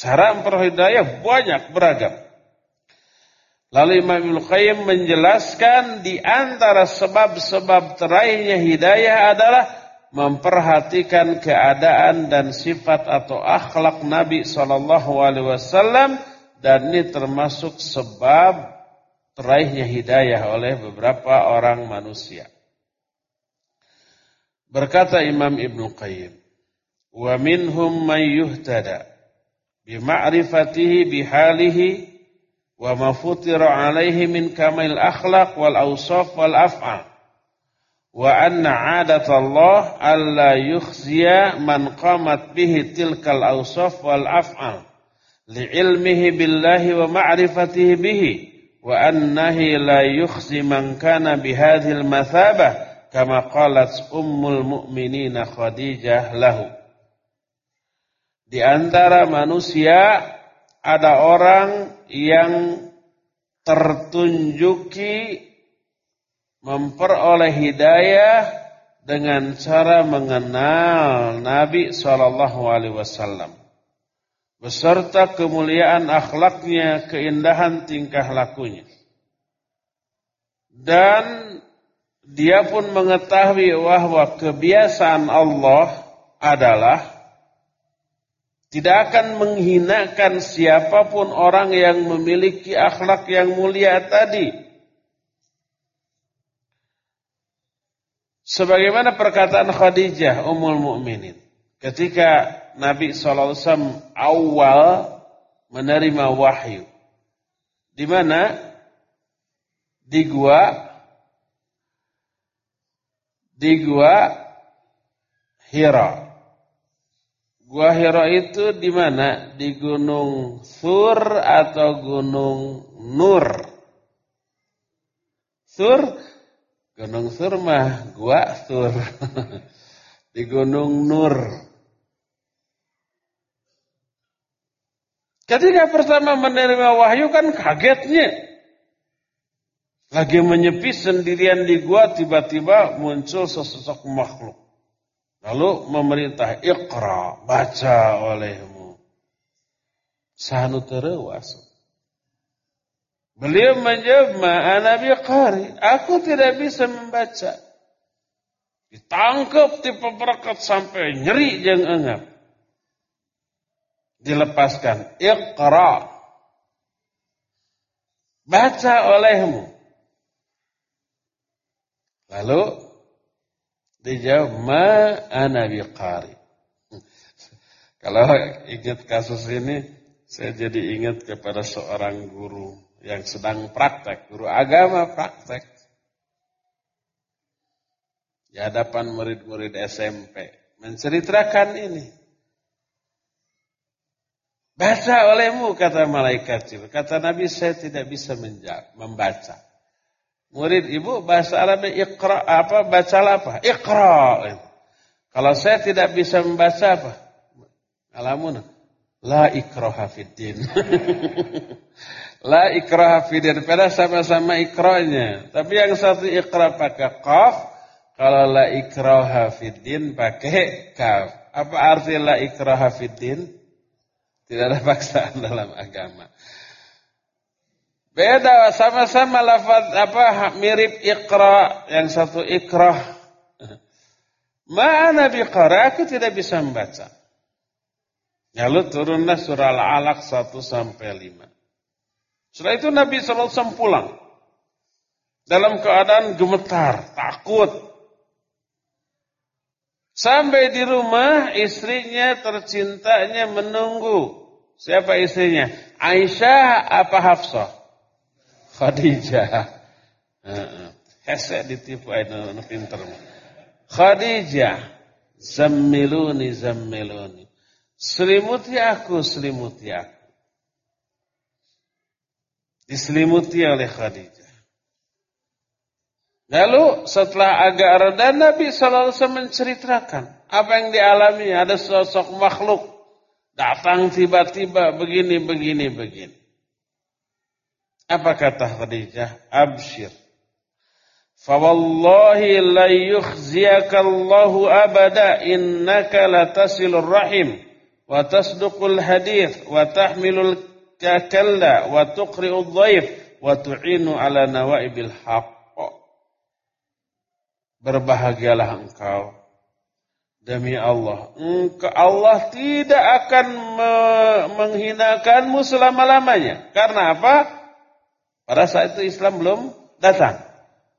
Cara memperoleh banyak, beragam. Lalu Imam Ibn Qayyim menjelaskan di antara sebab-sebab teraihnya hidayah adalah memperhatikan keadaan dan sifat atau akhlak Nabi Shallallahu Alaihi Wasallam dan ini termasuk sebab teraihnya hidayah oleh beberapa orang manusia. Berkata Imam Ibn Qayyim, "Wa minhum man yuhtada bima'rifatihi bihalihi wa ma futira alaihi min kamil akhlaq wal awsaf wal af'al." Wa anna 'adat Allah alla yukhziya man qamat bihi tilkal awsaf wal af'al li'ilmihi billahi wa ma'rifatihi bihi wa annahi la yukhzi man kana bihadhil mathabah kama qalat ummul mu'minina Khadijah lahu. Di antara manusia ada orang yang tertunjuki memperoleh hidayah dengan cara mengenal Nabi Shallallahu Alaihi beserta kemuliaan akhlaknya, keindahan tingkah lakunya. Dan dia pun mengetahui bahwa kebiasaan Allah adalah tidak akan menghinakan siapa pun orang yang memiliki akhlak yang mulia tadi. Sebagaimana perkataan Khadijah Ummul Mukminin ketika Nabi SAW awal menerima wahyu. Di mana? Di gua di gua Hira. Gua Hira itu di mana? Di Gunung Sur atau Gunung Nur? Sur, Gunung Sur mah gua Sur. di Gunung Nur. Ketika pertama menerima wahyu kan kagetnya. Lagi menyepi sendirian di gua tiba-tiba muncul sesosok makhluk. Lalu memerintah ikra, baca olehmu. Sanu terewas. Beliau menjawab, ma'ana biqari. Aku tidak bisa membaca. Ditangkap di peperkat sampai nyeri yang engap. Dilepaskan. Iqra. Baca olehmu. Lalu dijawab ma ana biqari. Kalau ingat kasus ini saya jadi ingat kepada seorang guru yang sedang praktek, guru agama praktek. Di hadapan murid-murid SMP menceritakan ini. Baca olehmu kata malaikat. Kata Nabi saya tidak bisa membaca. Murid ibu bahasa Arabnya ikra apa bacalah apa? Ikra. Kalau saya tidak bisa membaca apa? Alamun. La ikraha fiddin. La ikraha fiddin. Pada sama-sama ikranya. Tapi yang satu ikra pakai qaf. Kalau la ikraha fiddin pakai kaf. Apa arti la ikraha fiddin? Tidak ada paksaan dalam agama. Beda sama-sama lafaz apa mirip ikra, yang satu ikrah. Ma'ana biqara, aku tidak bisa membaca. Lalu turunlah surah Al-Alaq 1 sampai 5. Setelah itu Nabi SAW pulang. Dalam keadaan gemetar, takut. Sampai di rumah istrinya tercintanya menunggu. Siapa istrinya? Aisyah apa Hafsah? Khadijah. Hesek ditipu aja pinter. Khadijah. Zammiluni, zammiluni. Selimuti aku, selimuti aku. Diselimuti oleh Khadijah. Lalu setelah agak reda Nabi SAW menceritakan apa yang dialami. Ada sosok makhluk datang tiba-tiba begini, begini, begini. Apa kata Khadijah? Abshir. Fawallahi la yukhziyaka Allahu abada innaka latasilur rahim wa tasduqul hadith wa tahmilul kakalla wa tuqri'ud dhaif wa tu'inu ala nawaibil haqq. Berbahagialah engkau demi Allah. Engkau Allah tidak akan me menghinakanmu selama-lamanya. Karena apa? Pada saat itu Islam belum datang.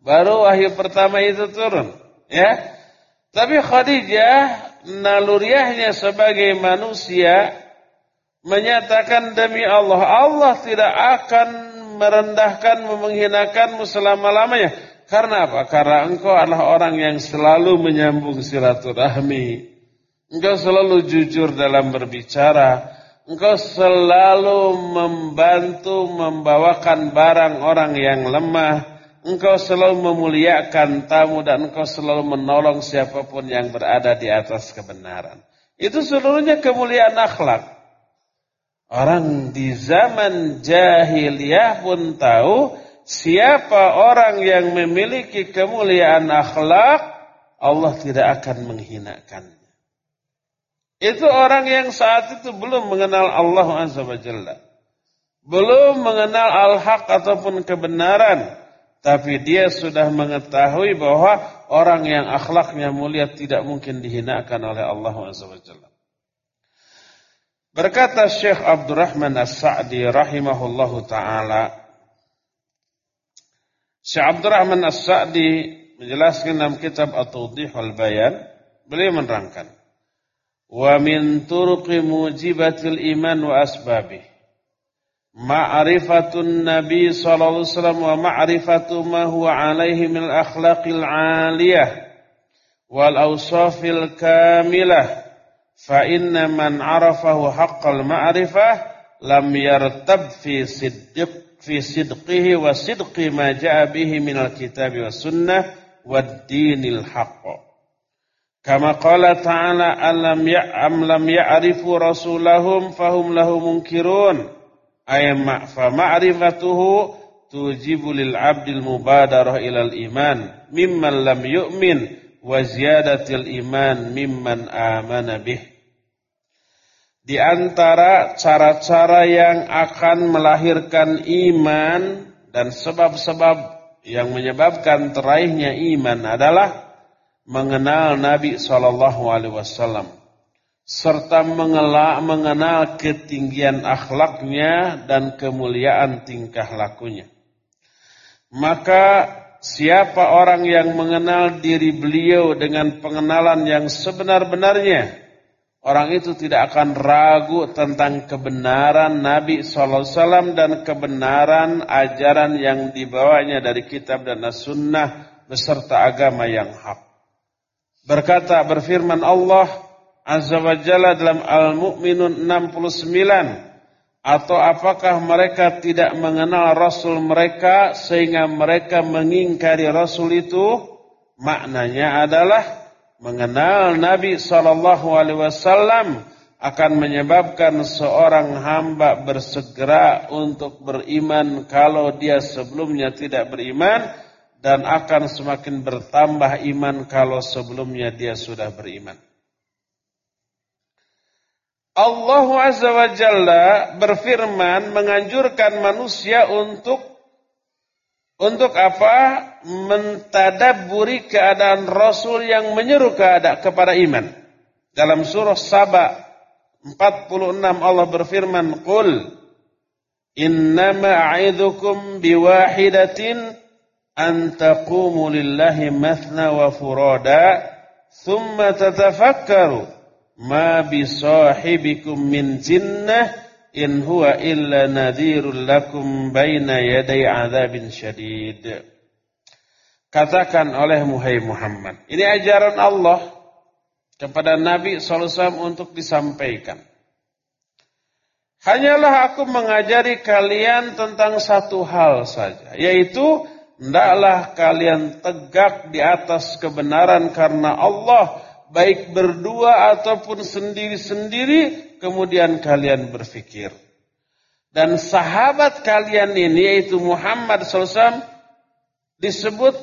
Baru wahyu pertama itu turun, ya. Tapi Khadijah naluriahnya sebagai manusia menyatakan demi Allah, Allah tidak akan merendahkan, menghinakanmu selama-lamanya. Karena apa? Karena engkau adalah orang yang selalu menyambung silaturahmi. Engkau selalu jujur dalam berbicara. Engkau selalu membantu membawakan barang orang yang lemah. Engkau selalu memuliakan tamu dan engkau selalu menolong siapa pun yang berada di atas kebenaran. Itu seluruhnya kemuliaan akhlak. Orang di zaman jahiliyah pun tahu siapa orang yang memiliki kemuliaan akhlak, Allah tidak akan menghinakannya. Itu orang yang saat itu belum mengenal Allah Azza wa Jalla. Belum mengenal al-haq ataupun kebenaran. Tapi dia sudah mengetahui bahwa orang yang akhlaknya mulia tidak mungkin dihinakan oleh Allah SWT. Berkata Syekh Abdurrahman As-Sa'di rahimahullahu taala Syekh Abdurrahman As-Sa'di menjelaskan dalam kitab At-Tawdih wal Bayan beliau menerangkan wa min turuqi mujibatil iman wa asbabih ma'rifatun nabi sallallahu alaihi wasallam wa ma'rifatu ma huwa alaihi min al-akhlaqil 'aliyah wal awsafil kamilah fa inna man 'arafahu haqqal ma'rifah lam yartab fi sidq fi sidqihi wa sidqi ma ja'a bihi min al-kitab wa sunnah wad dinil haqq kama qala ta'ala alam ya'am lam ya'rifu rasulahum fahum lahu munkirun? Ay fa ma'rifatuhu tujibu lil 'abdil mubadarah ilal iman mimman lam yu'min wa ziyadatil iman mimman amana bih. Di antara cara-cara yang akan melahirkan iman dan sebab-sebab yang menyebabkan teraihnya iman adalah mengenal Nabi Shallallahu Alaihi Wasallam serta mengelak, mengenal ketinggian akhlaknya dan kemuliaan tingkah lakunya. Maka siapa orang yang mengenal diri beliau dengan pengenalan yang sebenar-benarnya, orang itu tidak akan ragu tentang kebenaran Nabi SAW dan kebenaran ajaran yang dibawanya dari kitab dan as-sunnah beserta agama yang hak. Berkata berfirman Allah, Azza wa Jalla dalam Al-Mu'minun 69 atau apakah mereka tidak mengenal Rasul mereka sehingga mereka mengingkari Rasul itu? Maknanya adalah mengenal Nabi sallallahu alaihi wasallam akan menyebabkan seorang hamba bersegera untuk beriman kalau dia sebelumnya tidak beriman dan akan semakin bertambah iman kalau sebelumnya dia sudah beriman. Allah Azza wa Jalla berfirman menganjurkan manusia untuk untuk apa? Mentadaburi keadaan Rasul yang menyeru kepada iman. Dalam surah Saba 46 Allah berfirman, "Qul innama a'idzukum biwahidatin an taqumu lillahi mathna wa furada thumma tatafakkaru ma bisahibikum min jinnah in huwa illa nadhirul lakum baina yaday adzabin syadid." Katakan oleh Muhammad, ini ajaran Allah kepada Nabi SAW untuk disampaikan. Hanyalah aku mengajari kalian tentang satu hal saja, yaitu hendaklah kalian tegak di atas kebenaran karena Allah, baik berdua ataupun sendiri-sendiri, kemudian kalian berfikir. Dan sahabat kalian ini, yaitu Muhammad SAW, disebut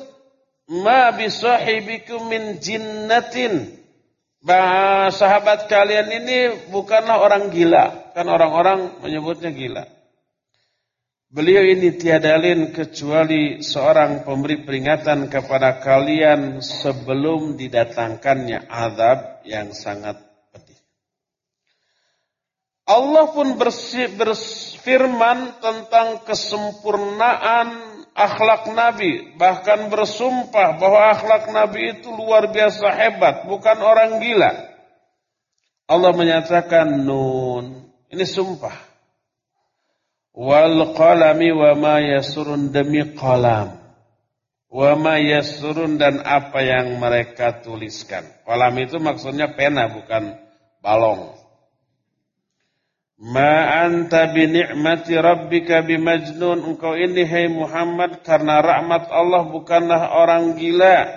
ma bisahibikum min jinnatin Bah, sahabat kalian ini bukanlah orang gila. Kan orang-orang menyebutnya gila. Beliau ini tiada lain kecuali seorang pemberi peringatan kepada kalian sebelum didatangkannya azab yang sangat pedih. Allah pun berfirman tentang kesempurnaan akhlak Nabi, bahkan bersumpah bahwa akhlak Nabi itu luar biasa hebat, bukan orang gila. Allah menyatakan nun, ini sumpah. Wal qalami wa ma yasurun demi qalam. Wa ma yasurun dan apa yang mereka tuliskan. Qalam itu maksudnya pena bukan balong. Ma anta bi ni'mati rabbika bimajnun. Engkau ini hai Muhammad karena rahmat Allah bukanlah orang gila.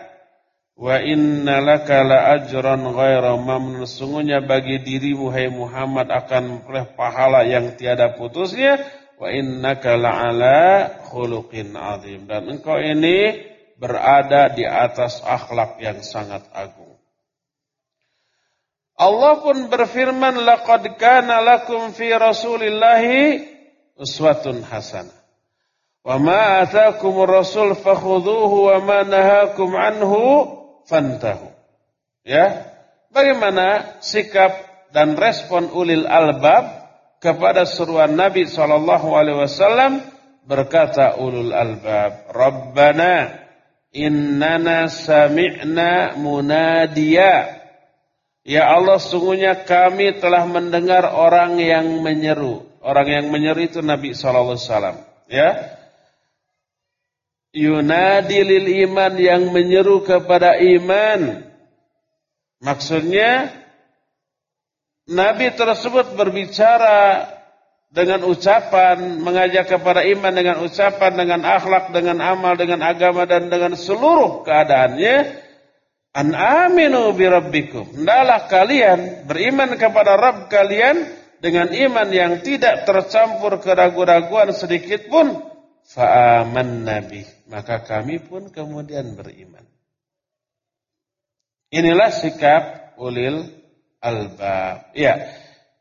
Wa inna laka la ajran ghaira mamnun. Sungguhnya bagi dirimu hai Muhammad akan memperoleh pahala yang tiada putusnya. Wa innaka la'ala khuluqin azim. Dan engkau ini berada di atas akhlak yang sangat agung. Allah pun berfirman laqad kana lakum fi rasulillahi uswatun hasanah. Wa ma rasul fakhudhuhu wa ma nahakum anhu fantahu. Ya. Bagaimana sikap dan respon ulil albab kepada seruan Nabi sallallahu alaihi wasallam berkata ulul albab, "Rabbana innana sami'na munadiya" Ya Allah, sungguhnya kami telah mendengar orang yang menyeru. Orang yang menyeru itu Nabi Sallallahu Alaihi Wasallam. Ya, Yunadi lil iman yang menyeru kepada iman. Maksudnya Nabi tersebut berbicara dengan ucapan, mengajak kepada iman dengan ucapan, dengan akhlak, dengan amal, dengan agama dan dengan seluruh keadaannya An aminu bi rabbikum. Kalian beriman kepada Rabb kalian dengan iman yang tidak tercampur keraguan-raguan sedikit pun. Fa'aman nabi. Maka kami pun kemudian beriman. Inilah sikap ulil albab. Ya.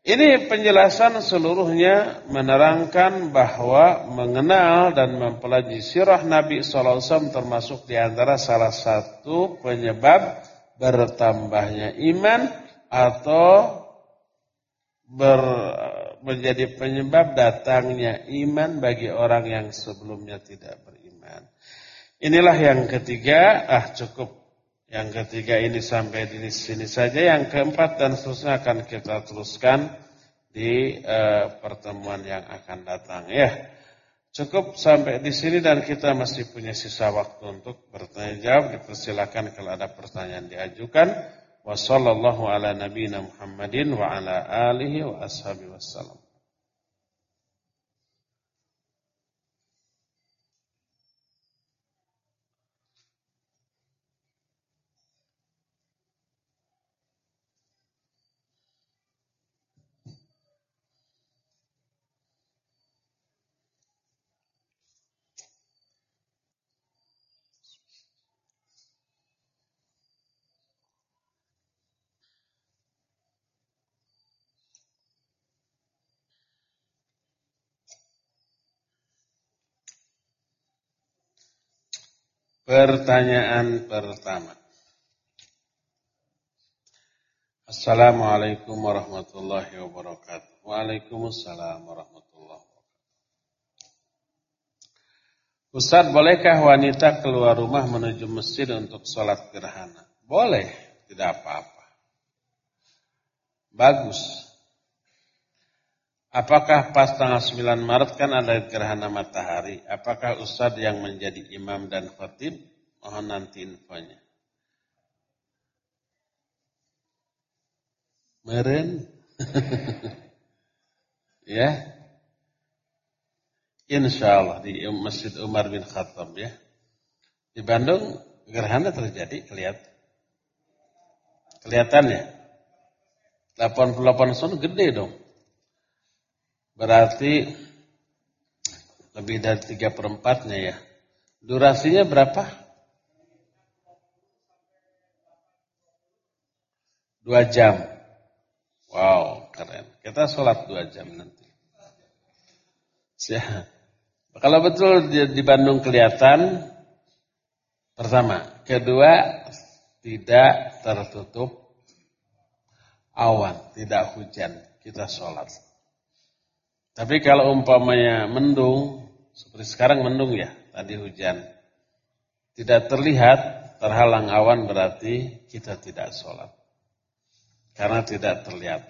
Ini penjelasan seluruhnya menerangkan bahwa mengenal dan mempelajari sirah Nabi SAW termasuk di antara salah satu penyebab bertambahnya iman atau ber, menjadi penyebab datangnya iman bagi orang yang sebelumnya tidak beriman. Inilah yang ketiga, ah cukup yang ketiga ini sampai di sini saja. Yang keempat dan seterusnya akan kita teruskan di uh, pertemuan yang akan datang. Ya, cukup sampai di sini dan kita masih punya sisa waktu untuk bertanya jawab. Dipersilakan kalau ada pertanyaan diajukan. Wassalamualaikum ala nabiyina Pertanyaan pertama. Assalamualaikum warahmatullahi wabarakatuh. Waalaikumsalam warahmatullahi wabarakatuh. Ustaz, bolehkah wanita keluar rumah menuju masjid untuk sholat gerhana? Boleh, tidak apa-apa. Bagus. Apakah pas tanggal 9 Maret kan ada gerhana matahari? Apakah Ustaz yang menjadi imam dan khatib? Mohon nanti infonya. Meren. ya. Insya Allah di Masjid Umar bin Khattab ya. Di Bandung gerhana terjadi kelihatan. Kelihatannya. 88 sun gede dong. Berarti lebih dari 3 perempatnya ya. Durasinya berapa? Dua jam. Wow, keren. Kita sholat dua jam nanti. Siap. Kalau betul di, di Bandung kelihatan, pertama. Kedua, tidak tertutup awan, tidak hujan. Kita sholat. Tapi kalau umpamanya mendung, seperti sekarang mendung ya, tadi hujan. Tidak terlihat, terhalang awan berarti kita tidak sholat karena tidak terlihat.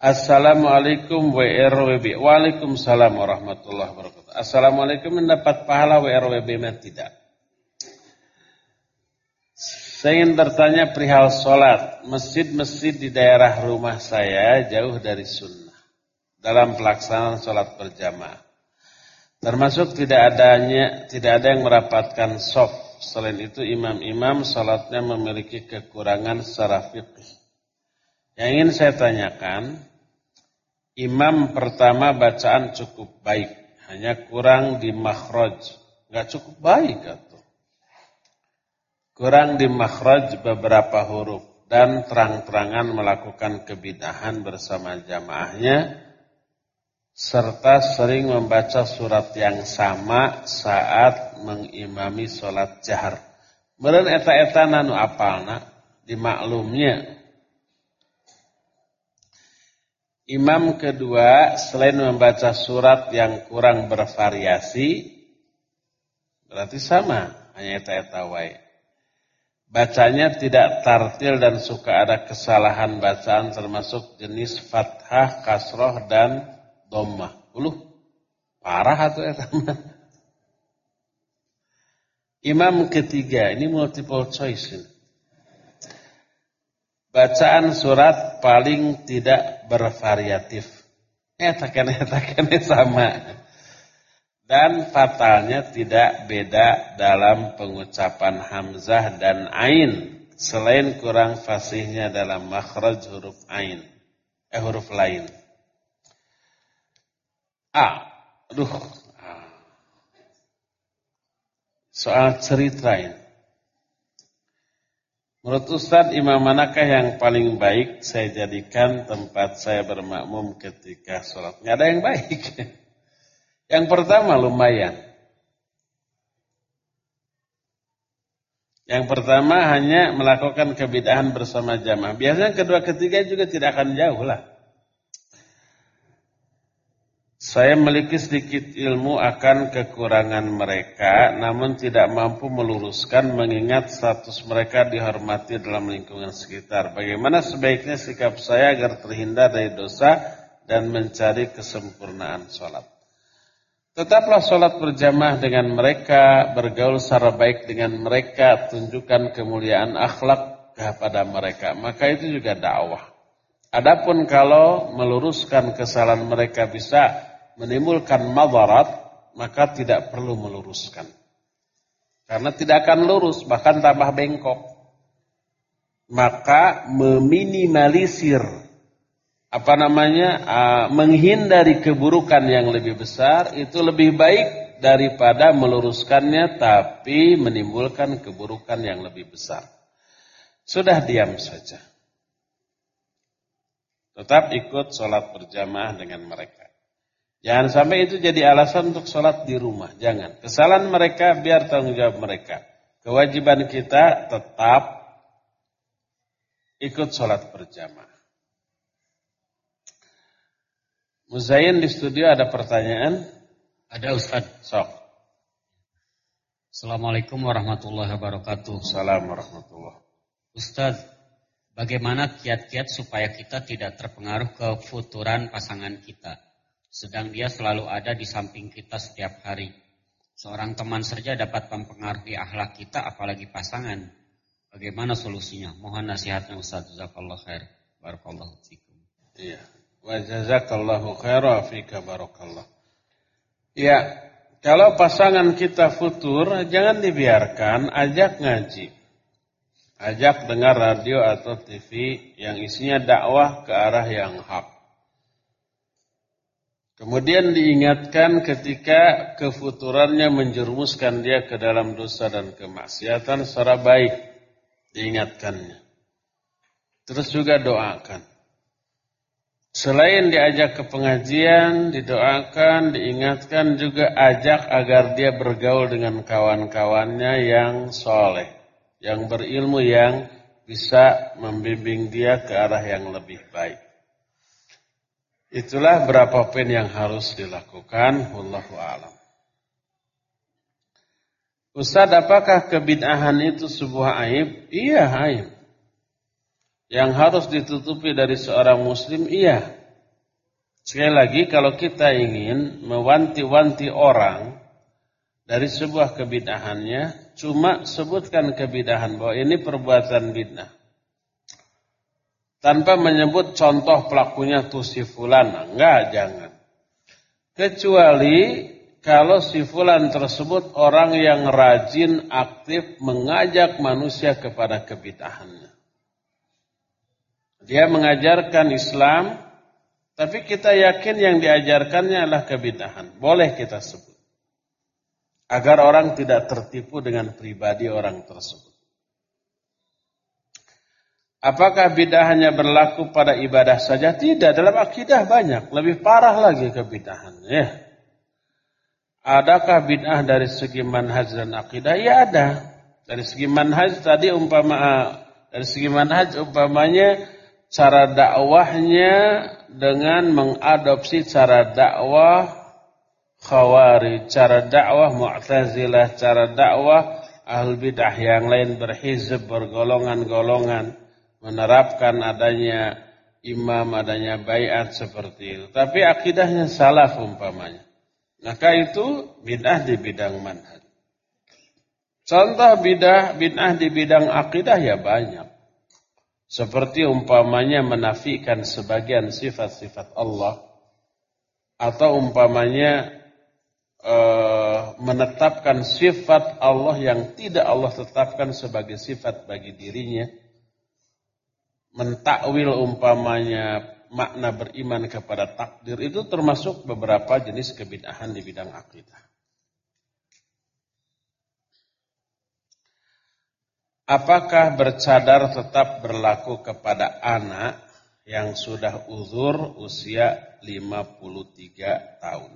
Assalamualaikum WRWB. Waalaikumsalam warahmatullahi wabarakatuh. Assalamualaikum mendapat pahala WRWB tidak? Saya ingin bertanya perihal sholat. Masjid-masjid di daerah rumah saya jauh dari sunnah. Dalam pelaksanaan sholat berjamaah. Termasuk tidak adanya tidak ada yang merapatkan soft Selain itu imam-imam salatnya memiliki kekurangan secara fikih. Yang ingin saya tanyakan, imam pertama bacaan cukup baik, hanya kurang di makhraj. Enggak cukup baik atau kurang di makhraj beberapa huruf dan terang-terangan melakukan kebidahan bersama jamaahnya serta sering membaca surat yang sama saat mengimami sholat jahar. Meren eta-eta nanu apalna dimaklumnya. Imam kedua selain membaca surat yang kurang bervariasi berarti sama hanya eta-eta wae. Bacanya tidak tartil dan suka ada kesalahan bacaan termasuk jenis fathah, kasroh dan dhammah. Uluh parah atau eta Imam ketiga, ini multiple choice. Bacaan surat paling tidak bervariatif. Eta kene eta kene sama. Dan fatalnya tidak beda dalam pengucapan hamzah dan ain selain kurang fasihnya dalam makhraj huruf ain eh huruf lain. A. Aduh. Soal cerita ini. Menurut Ustaz, imam manakah yang paling baik saya jadikan tempat saya bermakmum ketika sholat? Nggak ada yang baik. Yang pertama lumayan. Yang pertama hanya melakukan kebidahan bersama jamaah. Biasanya kedua ketiga juga tidak akan jauh lah. Saya memiliki sedikit ilmu akan kekurangan mereka, namun tidak mampu meluruskan mengingat status mereka dihormati dalam lingkungan sekitar. Bagaimana sebaiknya sikap saya agar terhindar dari dosa dan mencari kesempurnaan sholat. Tetaplah sholat berjamaah dengan mereka, bergaul secara baik dengan mereka, tunjukkan kemuliaan akhlak kepada mereka. Maka itu juga dakwah. Adapun kalau meluruskan kesalahan mereka bisa menimbulkan madarat, maka tidak perlu meluruskan. Karena tidak akan lurus, bahkan tambah bengkok. Maka meminimalisir apa namanya menghindari keburukan yang lebih besar itu lebih baik daripada meluruskannya tapi menimbulkan keburukan yang lebih besar. Sudah diam saja. Tetap ikut sholat berjamaah dengan mereka. Jangan sampai itu jadi alasan untuk sholat di rumah. Jangan. Kesalahan mereka biar tanggung jawab mereka. Kewajiban kita tetap ikut sholat berjamaah. Muzayin di studio ada pertanyaan? Ada Ustaz. Sok. Assalamualaikum warahmatullahi wabarakatuh. Assalamualaikum warahmatullahi Ustaz, bagaimana kiat-kiat supaya kita tidak terpengaruh ke futuran pasangan kita? Sedang dia selalu ada di samping kita setiap hari. Seorang teman saja dapat mempengaruhi akhlak kita apalagi pasangan. Bagaimana solusinya? Mohon nasihatnya Ustaz. Jazakallah khair. Barakallahu fikum. Iya. Wa jazakallahu khaira fika barakallah. Ya, kalau pasangan kita futur, jangan dibiarkan, ajak ngaji. Ajak dengar radio atau TV yang isinya dakwah ke arah yang hak. Kemudian diingatkan ketika kefuturannya menjerumuskan dia ke dalam dosa dan kemaksiatan secara baik. Diingatkannya. Terus juga doakan. Selain diajak ke pengajian, didoakan, diingatkan juga ajak agar dia bergaul dengan kawan-kawannya yang soleh. Yang berilmu yang bisa membimbing dia ke arah yang lebih baik. Itulah berapa poin yang harus dilakukan. Wallahu alam. Ustaz, apakah kebid'ahan itu sebuah aib? Iya, aib. Yang harus ditutupi dari seorang muslim, iya. Sekali lagi, kalau kita ingin mewanti-wanti orang dari sebuah kebid'ahannya, cuma sebutkan kebid'ahan bahwa ini perbuatan bid'ah tanpa menyebut contoh pelakunya tuh si fulan. Enggak, jangan. Kecuali kalau si fulan tersebut orang yang rajin, aktif mengajak manusia kepada kebitahannya. Dia mengajarkan Islam, tapi kita yakin yang diajarkannya adalah kebitahan. Boleh kita sebut. Agar orang tidak tertipu dengan pribadi orang tersebut. Apakah bidah hanya berlaku pada ibadah saja? Tidak, dalam akidah banyak. Lebih parah lagi kebidahan. Ya. Adakah bid'ah dari segi manhaj dan akidah? Ya ada. Dari segi manhaj tadi umpama dari segi manhaj umpamanya cara dakwahnya dengan mengadopsi cara dakwah khawari, cara dakwah mu'tazilah, cara dakwah ahl bid'ah yang lain berhizb, bergolongan-golongan menerapkan adanya imam, adanya bayat seperti itu. Tapi akidahnya salah umpamanya. Maka itu bid'ah di bidang manhaj. Contoh bid'ah bid'ah di bidang akidah ya banyak. Seperti umpamanya menafikan sebagian sifat-sifat Allah atau umpamanya e, menetapkan sifat Allah yang tidak Allah tetapkan sebagai sifat bagi dirinya mentakwil umpamanya makna beriman kepada takdir itu termasuk beberapa jenis kebid'ahan di bidang akidah. Apakah bercadar tetap berlaku kepada anak yang sudah uzur usia 53 tahun?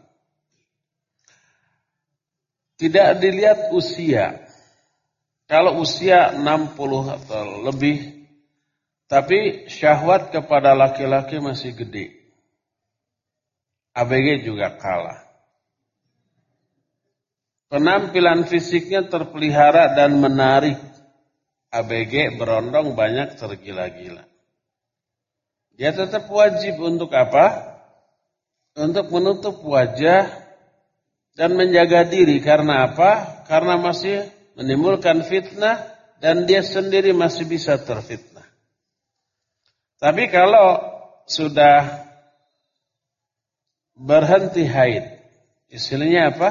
Tidak dilihat usia. Kalau usia 60 atau lebih tapi syahwat kepada laki-laki masih gede. ABG juga kalah. Penampilan fisiknya terpelihara dan menarik. ABG berondong banyak tergila-gila. Dia tetap wajib untuk apa? Untuk menutup wajah dan menjaga diri. Karena apa? Karena masih menimbulkan fitnah dan dia sendiri masih bisa terfitnah. Tapi kalau sudah berhenti haid, istilahnya apa?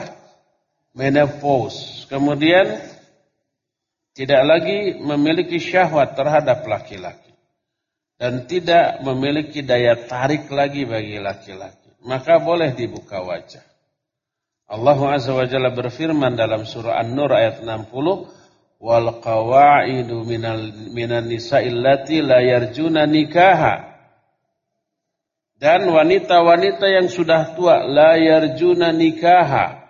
Menopause. Kemudian tidak lagi memiliki syahwat terhadap laki-laki. Dan tidak memiliki daya tarik lagi bagi laki-laki. Maka boleh dibuka wajah. Allah Azza wa Jalla berfirman dalam surah An-Nur ayat 60 wal qawaidu minal minan nisa'il lati la yarjuna nikaha dan wanita-wanita yang sudah tua la yarjuna nikaha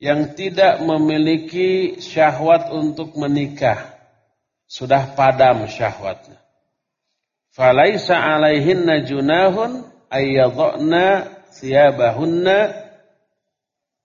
yang tidak memiliki syahwat untuk menikah sudah padam syahwatnya Falaisa alaihinna junahun ayyadhna thiyabahunna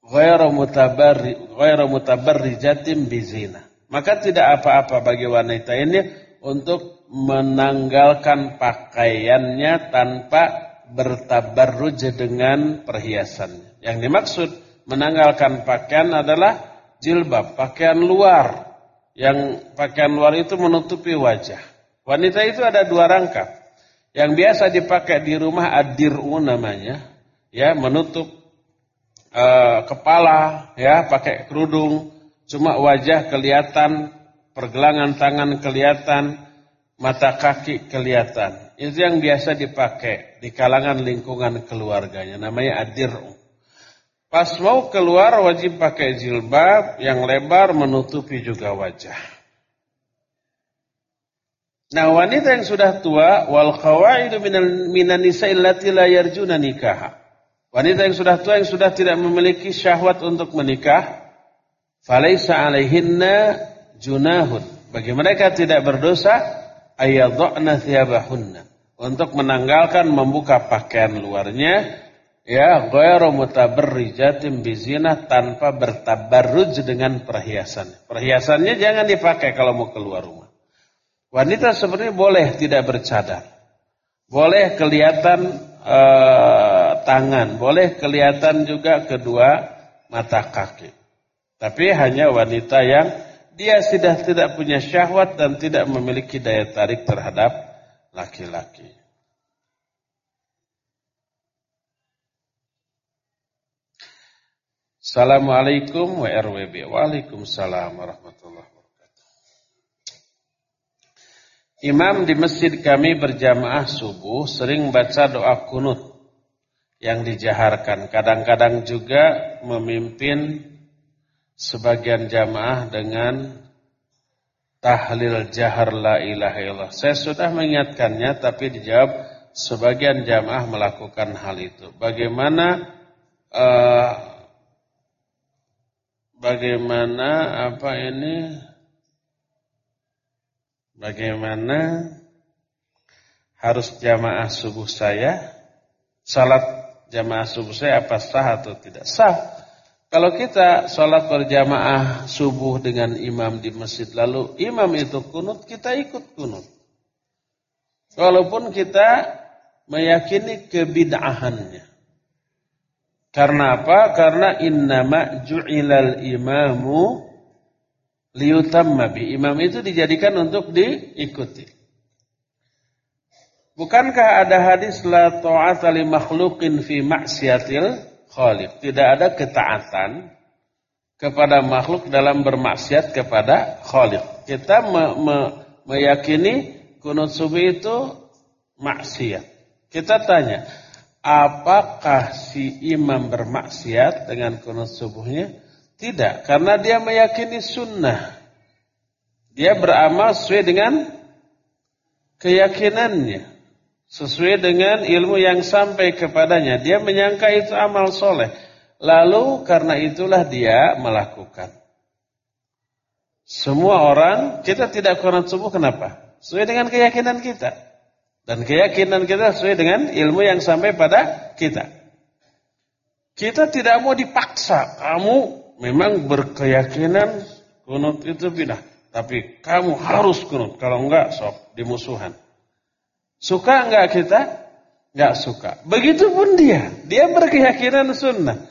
ghairu mutabarri ghairu mutabarrijatin bizina. Maka tidak apa-apa bagi wanita ini untuk menanggalkan pakaiannya tanpa bertabarruj dengan perhiasannya. Yang dimaksud menanggalkan pakaian adalah jilbab, pakaian luar. Yang pakaian luar itu menutupi wajah. Wanita itu ada dua rangkap. Yang biasa dipakai di rumah adir'u namanya, ya menutup uh, kepala, ya pakai kerudung, cuma wajah kelihatan, pergelangan tangan kelihatan, mata kaki kelihatan. Itu yang biasa dipakai di kalangan lingkungan keluarganya, namanya adir'u. Pas mau keluar wajib pakai jilbab yang lebar menutupi juga wajah. Nah wanita yang sudah tua wal qawaidu minan nisa'i allati la yarjuna nikah. Wanita yang sudah tua yang sudah tidak memiliki syahwat untuk menikah, falaisa alaihinna junahun. Bagi mereka tidak berdosa ayadhna thiyabahunna untuk menanggalkan membuka pakaian luarnya ya ghairu mutabarrijatin bizina tanpa bertabarruj dengan perhiasan. Perhiasannya jangan dipakai kalau mau keluar rumah. Wanita sebenarnya boleh tidak bercadar. Boleh kelihatan eh, tangan, boleh kelihatan juga kedua mata kaki. Tapi hanya wanita yang dia sudah tidak punya syahwat dan tidak memiliki daya tarik terhadap laki-laki. Assalamualaikum WRWB. Waalaikumsalam warahmatullahi wabarakatuh. Imam di masjid kami berjamaah subuh sering baca doa kunut yang dijaharkan. Kadang-kadang juga memimpin sebagian jamaah dengan tahlil jahar la ilaha illallah. Saya sudah mengingatkannya tapi dijawab sebagian jamaah melakukan hal itu. Bagaimana uh, bagaimana apa ini? Bagaimana harus jamaah subuh saya? Salat jamaah subuh saya apa sah atau tidak sah? Kalau kita sholat berjamaah subuh dengan imam di masjid lalu imam itu kunut kita ikut kunut. Walaupun kita meyakini kebid'ahannya karena apa? Karena innama ju'ilal imamu liyutamma bi. Imam itu dijadikan untuk diikuti. Bukankah ada hadis la ta'ata li makhluqin fi maksiatil khaliq? Tidak ada ketaatan kepada makhluk dalam bermaksiat kepada khaliq. Kita me me meyakini kunut subuh itu maksiat. Kita tanya, Apakah si imam bermaksiat dengan kunut subuhnya? Tidak, karena dia meyakini sunnah. Dia beramal sesuai dengan keyakinannya. Sesuai dengan ilmu yang sampai kepadanya. Dia menyangka itu amal soleh. Lalu karena itulah dia melakukan. Semua orang, kita tidak kunut subuh kenapa? Sesuai dengan keyakinan kita. Dan keyakinan kita sesuai dengan ilmu yang sampai pada kita. Kita tidak mau dipaksa. Kamu memang berkeyakinan kunut itu bidah. Tapi kamu harus kunut. Kalau enggak, sok dimusuhan. Suka enggak kita? Enggak suka. Begitupun dia. Dia berkeyakinan sunnah.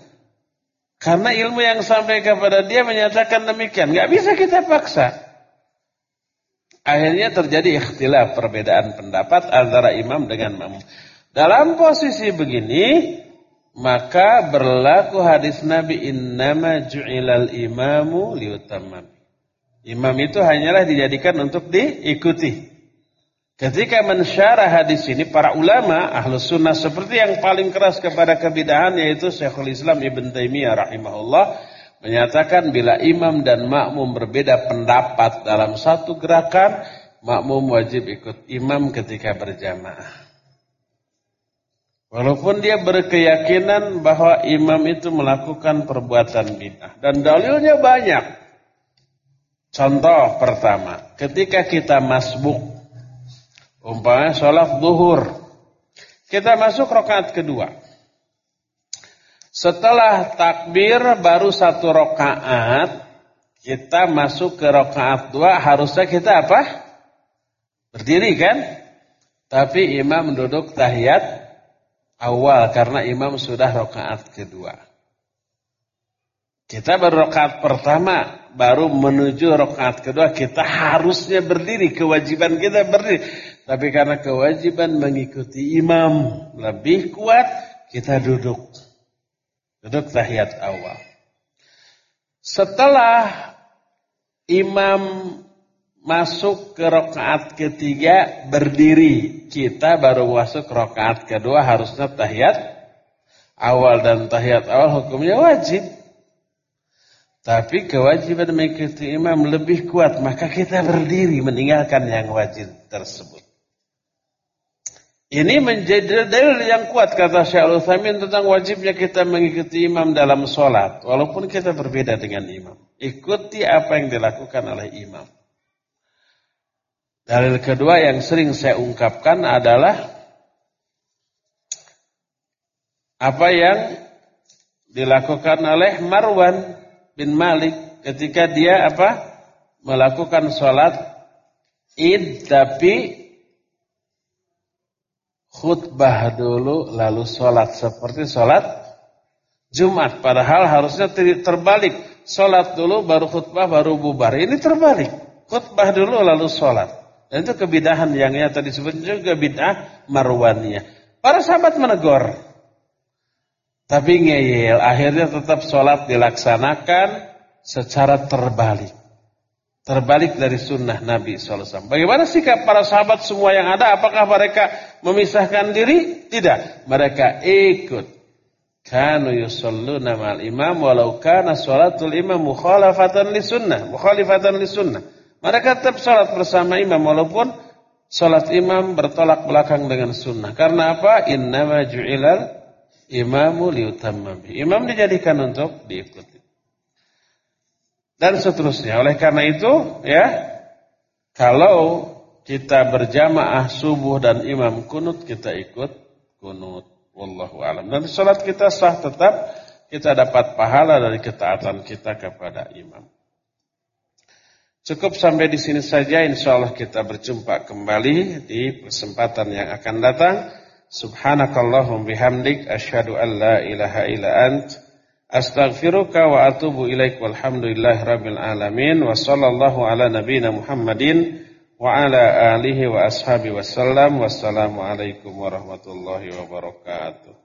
Karena ilmu yang sampai kepada dia menyatakan demikian. Enggak bisa kita paksa. Akhirnya terjadi ikhtilaf perbedaan pendapat antara imam dengan makmum. Dalam posisi begini, maka berlaku hadis Nabi innama ju'ilal imamu liutammam. Imam itu hanyalah dijadikan untuk diikuti. Ketika mensyarah hadis ini, para ulama ahlu sunnah seperti yang paling keras kepada kebidahan yaitu Syekhul Islam Ibn Taimiyah rahimahullah menyatakan bila imam dan makmum berbeda pendapat dalam satu gerakan, makmum wajib ikut imam ketika berjamaah. Walaupun dia berkeyakinan bahwa imam itu melakukan perbuatan bid'ah dan dalilnya banyak. Contoh pertama, ketika kita masbuk Umpamanya sholat duhur. Kita masuk rakaat kedua. Setelah takbir baru satu rakaat, kita masuk ke rakaat dua, harusnya kita apa? Berdiri kan? Tapi imam duduk tahiyat awal karena imam sudah rakaat kedua. Kita baru rakaat pertama, baru menuju rakaat kedua, kita harusnya berdiri, kewajiban kita berdiri. Tapi karena kewajiban mengikuti imam lebih kuat, kita duduk. Duduk tahiyat awal. Setelah imam masuk ke rakaat ketiga berdiri, kita baru masuk rakaat kedua harusnya tahiyat awal dan tahiyat awal hukumnya wajib. Tapi kewajiban mengikuti imam lebih kuat, maka kita berdiri meninggalkan yang wajib tersebut. Ini menjadi dalil yang kuat kata Syaikhul Utsaimin tentang wajibnya kita mengikuti imam dalam sholat. Walaupun kita berbeda dengan imam. Ikuti apa yang dilakukan oleh imam. Dalil kedua yang sering saya ungkapkan adalah apa yang dilakukan oleh Marwan bin Malik ketika dia apa? melakukan sholat id tapi khutbah dulu lalu sholat. Seperti sholat Jumat. Padahal harusnya terbalik. Sholat dulu baru khutbah baru bubar. Ini terbalik. Khutbah dulu lalu sholat. Dan itu kebidahan yang ya tadi disebut juga bid'ah marwaniyah para sahabat menegur. Tapi ngeyel, akhirnya tetap sholat dilaksanakan secara terbalik. Terbalik dari sunnah Nabi SAW. Bagaimana sikap para sahabat semua yang ada? Apakah mereka memisahkan diri? Tidak. Mereka ikut. Kanu yusalluna ma'al imam walau kana sholatul imam mukhalafatan li sunnah. Mukhalifatan li sunnah. Mereka tetap sholat bersama imam walaupun sholat imam bertolak belakang dengan sunnah. Karena apa? Innama ju'ilal imamu liutamma Imam dijadikan untuk diikuti. Dan seterusnya. Oleh karena itu, ya, kalau kita berjamaah subuh dan imam kunut, kita ikut kunut. Wallahu alam. Dan salat kita sah tetap, kita dapat pahala dari ketaatan kita kepada imam. Cukup sampai di sini saja. Insya Allah kita berjumpa kembali di kesempatan yang akan datang. Subhanakallahum bihamdik asyhadu an la ilaha illa ant astaghfiruka wa atubu ilaik walhamdulillahi rabbil alamin wa sallallahu ala Muhammadin wa ala alihi wa ashabi wassalamu alaikum warahmatullahi wabarakatuh